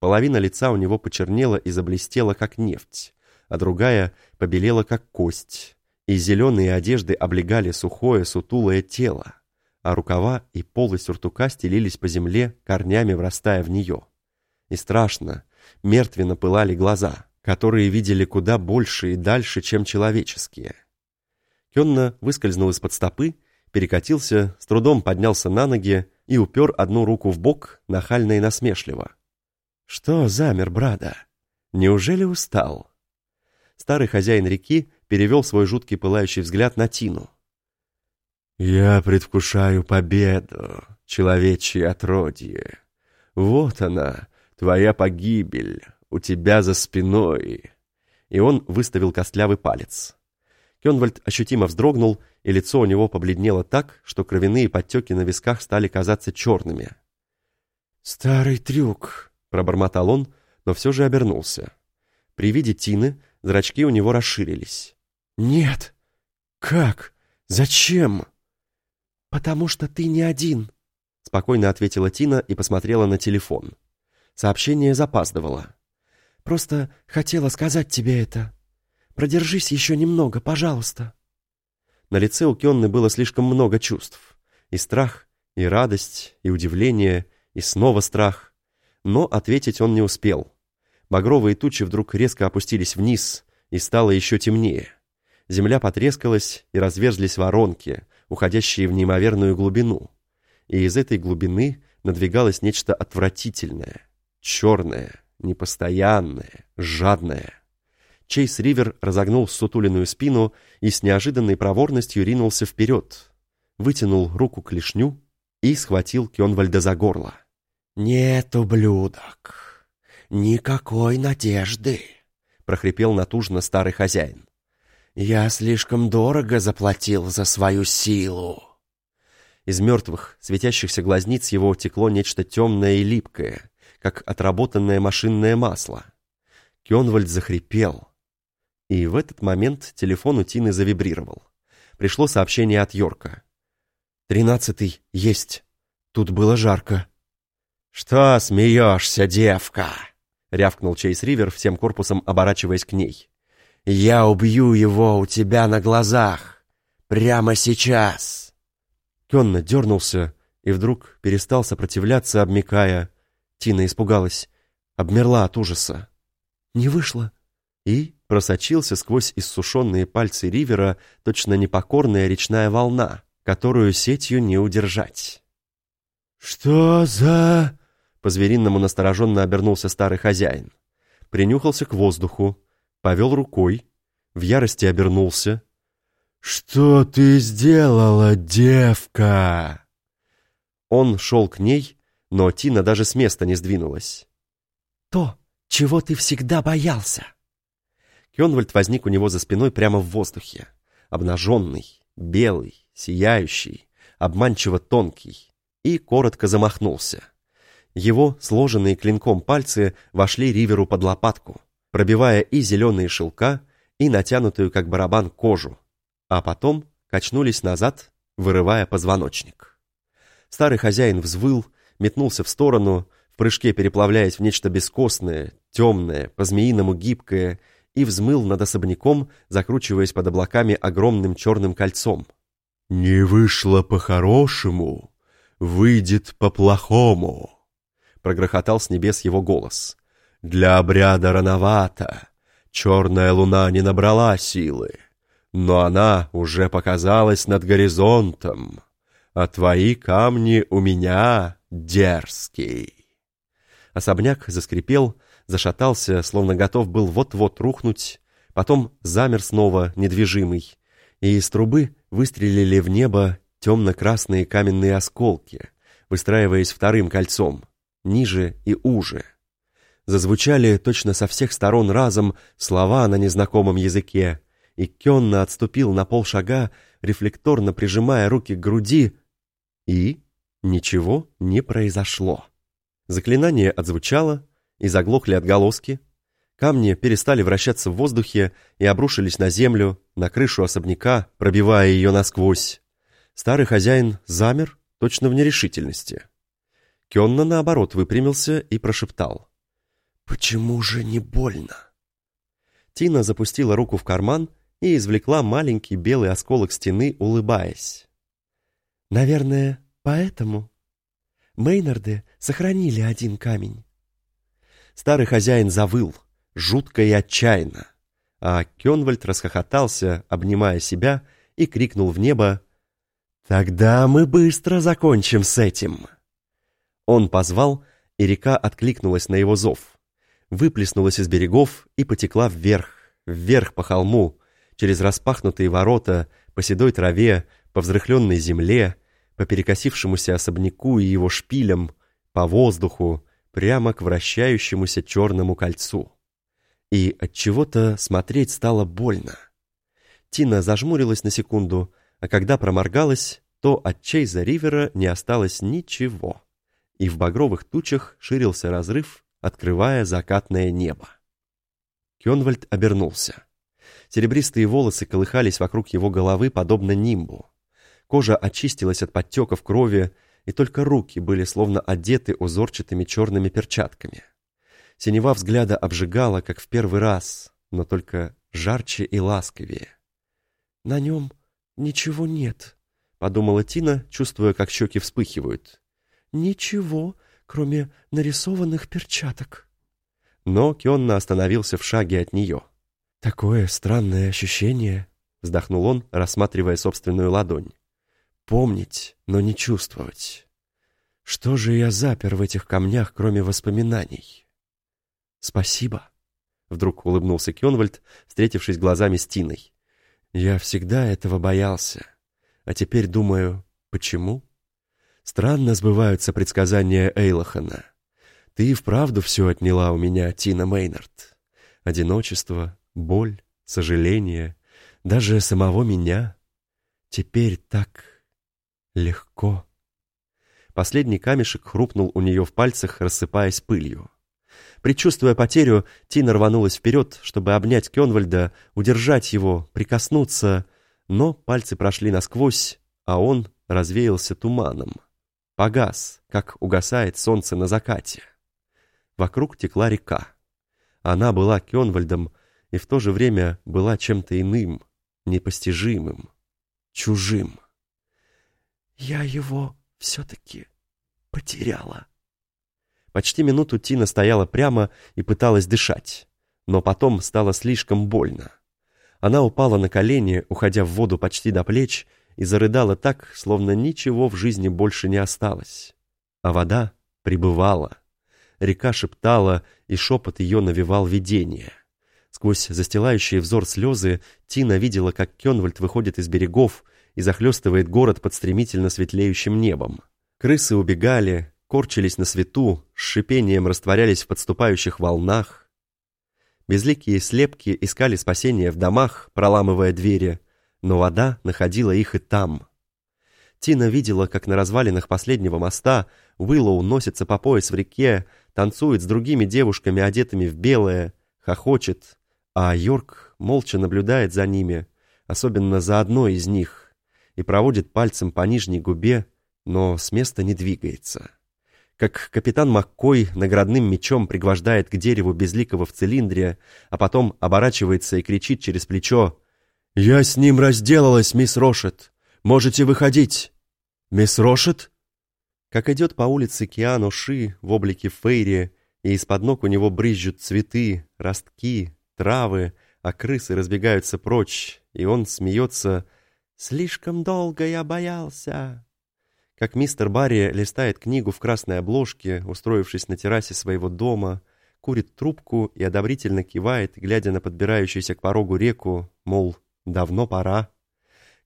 Половина лица у него почернела и заблестела, как нефть, а другая побелела, как кость, и зеленые одежды облегали сухое, сутулое тело, а рукава и полы сюртука стелились по земле, корнями врастая в нее. И страшно, мертвенно пылали глаза, которые видели куда больше и дальше, чем человеческие. Кенна выскользнул из-под стопы, перекатился, с трудом поднялся на ноги и упер одну руку в бок, нахально и насмешливо. «Что замер, брада? Неужели устал?» Старый хозяин реки перевел свой жуткий пылающий взгляд на Тину. «Я предвкушаю победу, человечье отродье. Вот она, твоя погибель, у тебя за спиной». И он выставил костлявый палец. Кенвальд ощутимо вздрогнул, и лицо у него побледнело так, что кровяные подтеки на висках стали казаться черными. «Старый трюк», Пробормотал он, но все же обернулся. При виде Тины зрачки у него расширились. «Нет! Как? Зачем?» «Потому что ты не один», — спокойно ответила Тина и посмотрела на телефон. Сообщение запаздывало. «Просто хотела сказать тебе это. Продержись еще немного, пожалуйста». На лице у Кенны было слишком много чувств. И страх, и радость, и удивление, и снова страх но ответить он не успел. Багровые тучи вдруг резко опустились вниз, и стало еще темнее. Земля потрескалась, и разверзлись воронки, уходящие в неимоверную глубину. И из этой глубины надвигалось нечто отвратительное, черное, непостоянное, жадное. Чейз Ривер разогнул сутуленную спину и с неожиданной проворностью ринулся вперед, вытянул руку к лишню и схватил Кенвальда за горло. «Нет, ублюдок, никакой надежды», — прохрипел натужно старый хозяин. «Я слишком дорого заплатил за свою силу». Из мертвых, светящихся глазниц его текло нечто темное и липкое, как отработанное машинное масло. Кёнвальд захрипел. И в этот момент телефон у Тины завибрировал. Пришло сообщение от Йорка. «Тринадцатый есть. Тут было жарко». «Что смеешься, девка?» — рявкнул Чейз Ривер, всем корпусом оборачиваясь к ней. «Я убью его у тебя на глазах. Прямо сейчас!» Кенна дернулся и вдруг перестал сопротивляться, обмикая. Тина испугалась, обмерла от ужаса. «Не вышло!» И просочился сквозь иссушенные пальцы Ривера точно непокорная речная волна, которую сетью не удержать. «Что за...» По-звериному настороженно обернулся старый хозяин. Принюхался к воздуху, повел рукой, в ярости обернулся. «Что ты сделала, девка?» Он шел к ней, но Тина даже с места не сдвинулась. «То, чего ты всегда боялся!» Кенвальд возник у него за спиной прямо в воздухе, обнаженный, белый, сияющий, обманчиво тонкий, и коротко замахнулся. Его сложенные клинком пальцы вошли Риверу под лопатку, пробивая и зеленые шелка, и натянутую, как барабан, кожу, а потом качнулись назад, вырывая позвоночник. Старый хозяин взвыл, метнулся в сторону, в прыжке переплавляясь в нечто бескостное, темное, по-змеиному гибкое, и взмыл над особняком, закручиваясь под облаками огромным черным кольцом. «Не вышло по-хорошему, выйдет по-плохому», — прогрохотал с небес его голос. «Для обряда рановато, черная луна не набрала силы, но она уже показалась над горизонтом, а твои камни у меня дерзкий». Особняк заскрипел, зашатался, словно готов был вот-вот рухнуть, потом замер снова, недвижимый, и из трубы выстрелили в небо темно-красные каменные осколки, выстраиваясь вторым кольцом, ниже и уже. Зазвучали точно со всех сторон разом слова на незнакомом языке, и Кенна отступил на полшага, рефлекторно прижимая руки к груди, и ничего не произошло. Заклинание отзвучало, и заглохли отголоски. Камни перестали вращаться в воздухе и обрушились на землю, на крышу особняка, пробивая ее насквозь. Старый хозяин замер, точно в нерешительности. Кенна, наоборот, выпрямился и прошептал. «Почему же не больно?» Тина запустила руку в карман и извлекла маленький белый осколок стены, улыбаясь. «Наверное, поэтому Мейнарды сохранили один камень». Старый хозяин завыл, жутко и отчаянно, а Кенвальд расхохотался, обнимая себя, и крикнул в небо «Тогда мы быстро закончим с этим!» Он позвал, и река откликнулась на его зов, выплеснулась из берегов и потекла вверх, вверх по холму, через распахнутые ворота, по седой траве, по взрыхленной земле, по перекосившемуся особняку и его шпилям, по воздуху, прямо к вращающемуся черному кольцу. И от чего-то смотреть стало больно. Тина зажмурилась на секунду, а когда проморгалась, то от Чейза Ривера не осталось ничего, и в багровых тучах ширился разрыв, открывая закатное небо. Кенвальд обернулся. Серебристые волосы колыхались вокруг его головы, подобно нимбу. Кожа очистилась от подтеков крови, и только руки были словно одеты узорчатыми черными перчатками. Синева взгляда обжигала, как в первый раз, но только жарче и ласковее. «На нем ничего нет», — подумала Тина, чувствуя, как щеки вспыхивают. «Ничего, кроме нарисованных перчаток». Но Кионна остановился в шаге от нее. «Такое странное ощущение», — вздохнул он, рассматривая собственную ладонь. «Помнить, но не чувствовать. Что же я запер в этих камнях, кроме воспоминаний?» «Спасибо», — вдруг улыбнулся Кенвальд, встретившись глазами с Тиной. «Я всегда этого боялся. А теперь думаю, почему?» Странно сбываются предсказания Эйлахана. Ты и вправду все отняла у меня, Тина Мейнард. Одиночество, боль, сожаление, даже самого меня. Теперь так легко. Последний камешек хрупнул у нее в пальцах, рассыпаясь пылью. Предчувствуя потерю, Тина рванулась вперед, чтобы обнять Кенвальда, удержать его, прикоснуться, но пальцы прошли насквозь, а он развеялся туманом. Погас, как угасает солнце на закате. Вокруг текла река. Она была Кенвальдом и в то же время была чем-то иным, непостижимым, чужим. «Я его все-таки потеряла». Почти минуту Тина стояла прямо и пыталась дышать, но потом стало слишком больно. Она упала на колени, уходя в воду почти до плеч, и зарыдала так, словно ничего в жизни больше не осталось. А вода прибывала. Река шептала, и шепот ее навевал видение. Сквозь застилающие взор слезы Тина видела, как Кенвальд выходит из берегов и захлестывает город под стремительно светлеющим небом. Крысы убегали, корчились на свету, с шипением растворялись в подступающих волнах. Безликие слепки искали спасения в домах, проламывая двери, но вода находила их и там. Тина видела, как на развалинах последнего моста Уиллоу носится по пояс в реке, танцует с другими девушками, одетыми в белое, хохочет, а Йорк молча наблюдает за ними, особенно за одной из них, и проводит пальцем по нижней губе, но с места не двигается. Как капитан Маккой наградным мечом пригвождает к дереву безликого в цилиндре, а потом оборачивается и кричит через плечо «Я с ним разделалась, мисс Рошет! Можете выходить!» «Мисс Рошет?» Как идет по улице Киану Ши в облике Фейри, и из-под ног у него брызжут цветы, ростки, травы, а крысы разбегаются прочь, и он смеется «Слишком долго я боялся». Как мистер Барри листает книгу в красной обложке, устроившись на террасе своего дома, курит трубку и одобрительно кивает, глядя на подбирающуюся к порогу реку, мол, давно пора.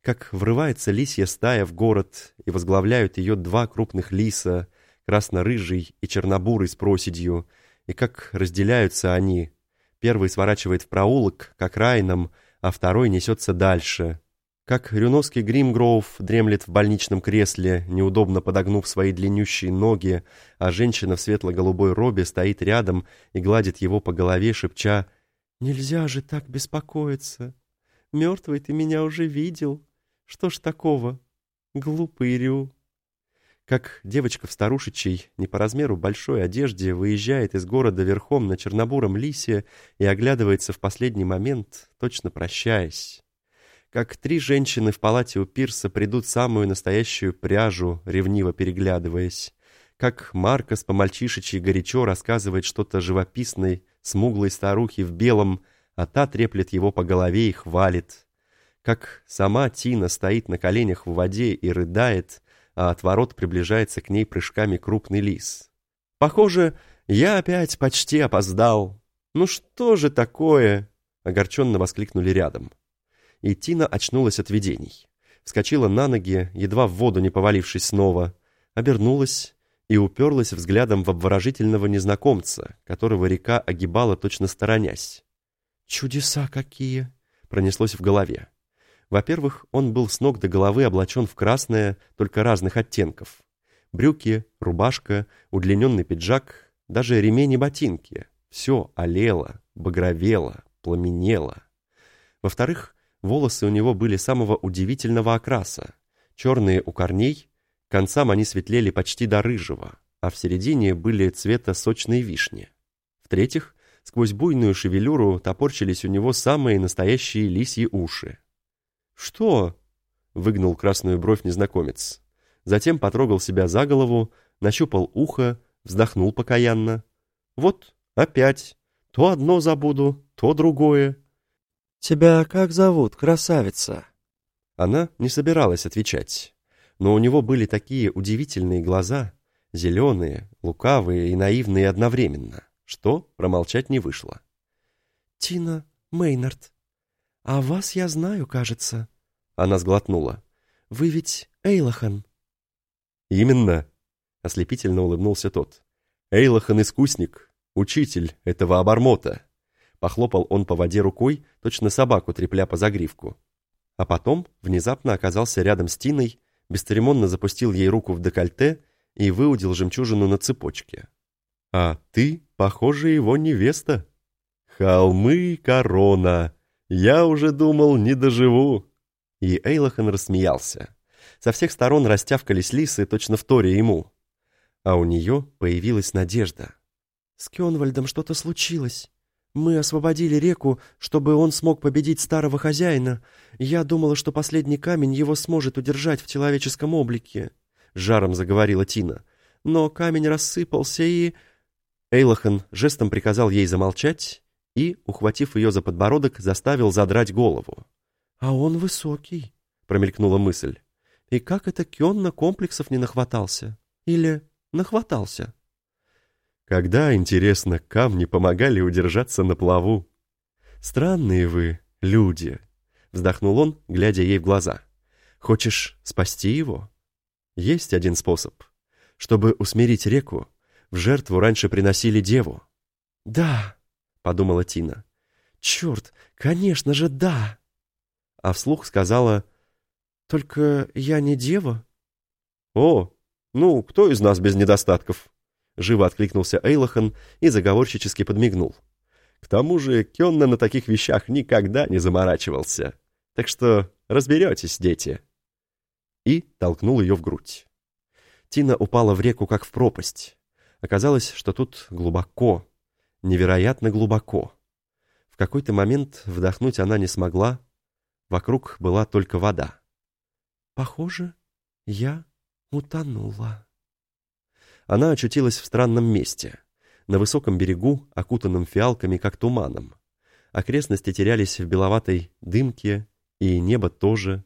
Как врывается лисья стая в город, и возглавляют ее два крупных лиса, красно-рыжий и чернобурый с проседью, и как разделяются они, Первый сворачивает в проулок, как райном, а второй несется дальше. Как рюновский Гримгроув дремлет в больничном кресле, неудобно подогнув свои длиннющие ноги, а женщина в светло-голубой робе стоит рядом и гладит его по голове, шепча «Нельзя же так беспокоиться. Мертвый ты меня уже видел. Что ж такого? Глупый Рю» как девочка в старушечьей, не по размеру большой одежде, выезжает из города верхом на чернобуром лисе и оглядывается в последний момент, точно прощаясь. Как три женщины в палате у пирса придут самую настоящую пряжу, ревниво переглядываясь. Как Маркос по-мальчишечьи горячо рассказывает что-то живописной, смуглой старухе в белом, а та треплет его по голове и хвалит. Как сама Тина стоит на коленях в воде и рыдает, а от ворот приближается к ней прыжками крупный лис. «Похоже, я опять почти опоздал. Ну что же такое?» — огорченно воскликнули рядом. И Тина очнулась от видений. Вскочила на ноги, едва в воду не повалившись снова, обернулась и уперлась взглядом в обворожительного незнакомца, которого река огибала точно сторонясь. «Чудеса какие!» — пронеслось в голове. Во-первых, он был с ног до головы облачен в красное, только разных оттенков. Брюки, рубашка, удлиненный пиджак, даже ремень и ботинки. Все олело, багровело, пламенело. Во-вторых, волосы у него были самого удивительного окраса. Черные у корней, концам они светлели почти до рыжего, а в середине были цвета сочной вишни. В-третьих, сквозь буйную шевелюру топорчились у него самые настоящие лисьи уши. «Что?» — выгнул красную бровь незнакомец. Затем потрогал себя за голову, нащупал ухо, вздохнул покаянно. «Вот, опять. То одно забуду, то другое». «Тебя как зовут, красавица?» Она не собиралась отвечать, но у него были такие удивительные глаза, зеленые, лукавые и наивные одновременно, что промолчать не вышло. «Тина Мейнард», «А вас я знаю, кажется». Она сглотнула. «Вы ведь Эйлахан?» «Именно», — ослепительно улыбнулся тот. «Эйлахан — искусник, учитель этого обормота». Похлопал он по воде рукой, точно собаку трепля по загривку. А потом внезапно оказался рядом с Тиной, бесцеремонно запустил ей руку в декольте и выудил жемчужину на цепочке. «А ты, похоже, его невеста. Холмы корона!» Я уже думал, не доживу. И Эйлахан рассмеялся. Со всех сторон растявкались лисы, точно в торе ему. А у нее появилась надежда. «С Кёнвальдом что-то случилось. Мы освободили реку, чтобы он смог победить старого хозяина. Я думала, что последний камень его сможет удержать в человеческом облике», — жаром заговорила Тина. «Но камень рассыпался и...» Эйлахан жестом приказал ей замолчать и, ухватив ее за подбородок, заставил задрать голову. «А он высокий», — промелькнула мысль. «И как это Кённа комплексов не нахватался? Или нахватался?» Когда, интересно, камни помогали удержаться на плаву? Странные вы люди, вздохнул он, глядя ей в глаза. Хочешь спасти его? Есть один способ. Чтобы усмирить реку, в жертву раньше приносили деву. Да, подумала Тина. Черт, конечно же, да. А вслух сказала, только я не дева. О, ну, кто из нас без недостатков? Живо откликнулся Эйлахан и заговорщически подмигнул. К тому же Кенна на таких вещах никогда не заморачивался. Так что разберетесь, дети. И толкнул ее в грудь. Тина упала в реку, как в пропасть. Оказалось, что тут глубоко, невероятно глубоко. В какой-то момент вдохнуть она не смогла, вокруг была только вода. «Похоже, я утонула». Она очутилась в странном месте, на высоком берегу, окутанном фиалками, как туманом. Окрестности терялись в беловатой дымке, и небо тоже.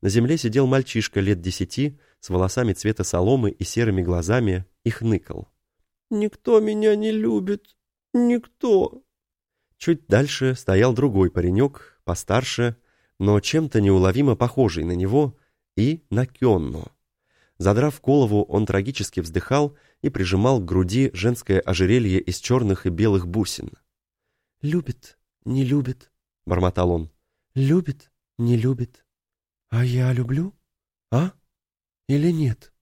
На земле сидел мальчишка лет десяти, с волосами цвета соломы и серыми глазами, и хныкал. «Никто меня не любит, никто!» Чуть дальше стоял другой паренек, постарше, но чем-то неуловимо похожий на него и на Кенну. Задрав голову, он трагически вздыхал и прижимал к груди женское ожерелье из черных и белых бусин. «Любит, не любит», — бормотал он. «Любит, не любит. А я люблю? А? Или нет?»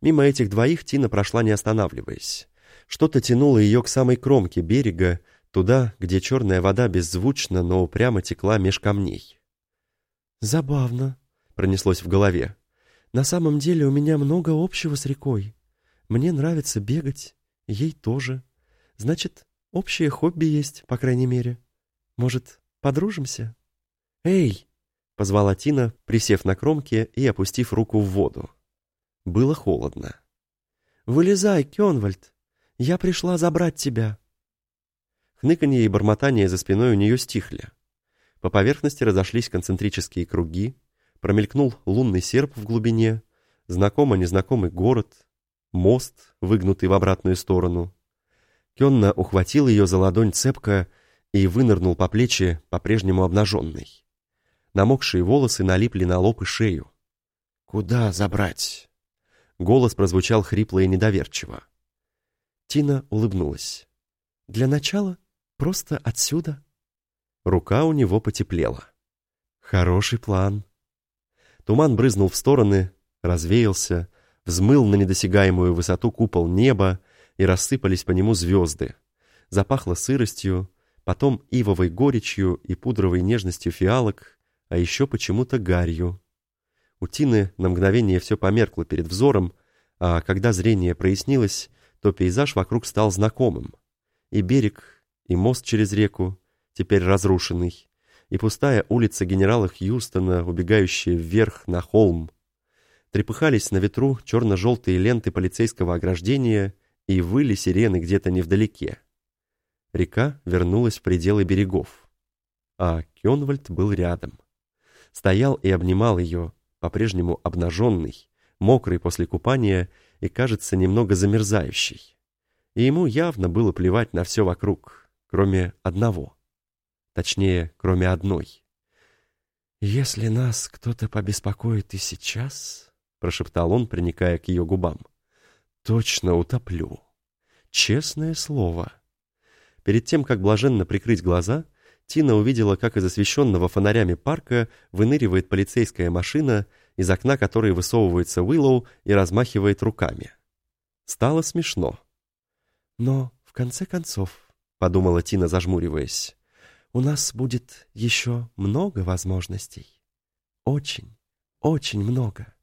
Мимо этих двоих Тина прошла, не останавливаясь. Что-то тянуло ее к самой кромке берега, туда, где черная вода беззвучно, но упрямо текла меж камней. «Забавно», — пронеслось в голове. На самом деле у меня много общего с рекой. Мне нравится бегать, ей тоже. Значит, общее хобби есть, по крайней мере. Может, подружимся? Эй! Позвала Тина, присев на кромке и опустив руку в воду. Было холодно. «Вылезай, Кёнвальд! Я пришла забрать тебя!» Хныканье и бормотание за спиной у нее стихли. По поверхности разошлись концентрические круги, Промелькнул лунный серп в глубине, знакомо-незнакомый город, мост, выгнутый в обратную сторону. Кенна ухватил ее за ладонь цепко и вынырнул по плечи, по-прежнему обнаженный. Намокшие волосы налипли на лоб и шею. «Куда забрать?» Голос прозвучал хрипло и недоверчиво. Тина улыбнулась. «Для начала просто отсюда». Рука у него потеплела. «Хороший план», Туман брызнул в стороны, развеялся, взмыл на недосягаемую высоту купол неба, и рассыпались по нему звезды. Запахло сыростью, потом ивовой горечью и пудровой нежностью фиалок, а еще почему-то гарью. У Тины на мгновение все померкло перед взором, а когда зрение прояснилось, то пейзаж вокруг стал знакомым. И берег, и мост через реку, теперь разрушенный, и пустая улица генерала Хьюстона, убегающая вверх на холм. Трепыхались на ветру черно-желтые ленты полицейского ограждения и выли сирены где-то невдалеке. Река вернулась в пределы берегов. А Кёнвальд был рядом. Стоял и обнимал ее, по-прежнему обнаженный, мокрый после купания и, кажется, немного замерзающий. И ему явно было плевать на все вокруг, кроме одного — Точнее, кроме одной. «Если нас кто-то побеспокоит и сейчас», — прошептал он, приникая к ее губам, — «точно утоплю. Честное слово». Перед тем, как блаженно прикрыть глаза, Тина увидела, как из освещенного фонарями парка выныривает полицейская машина, из окна которой высовывается Уиллоу и размахивает руками. Стало смешно. «Но, в конце концов», — подумала Тина, зажмуриваясь, у нас будет еще много возможностей. Очень, очень много.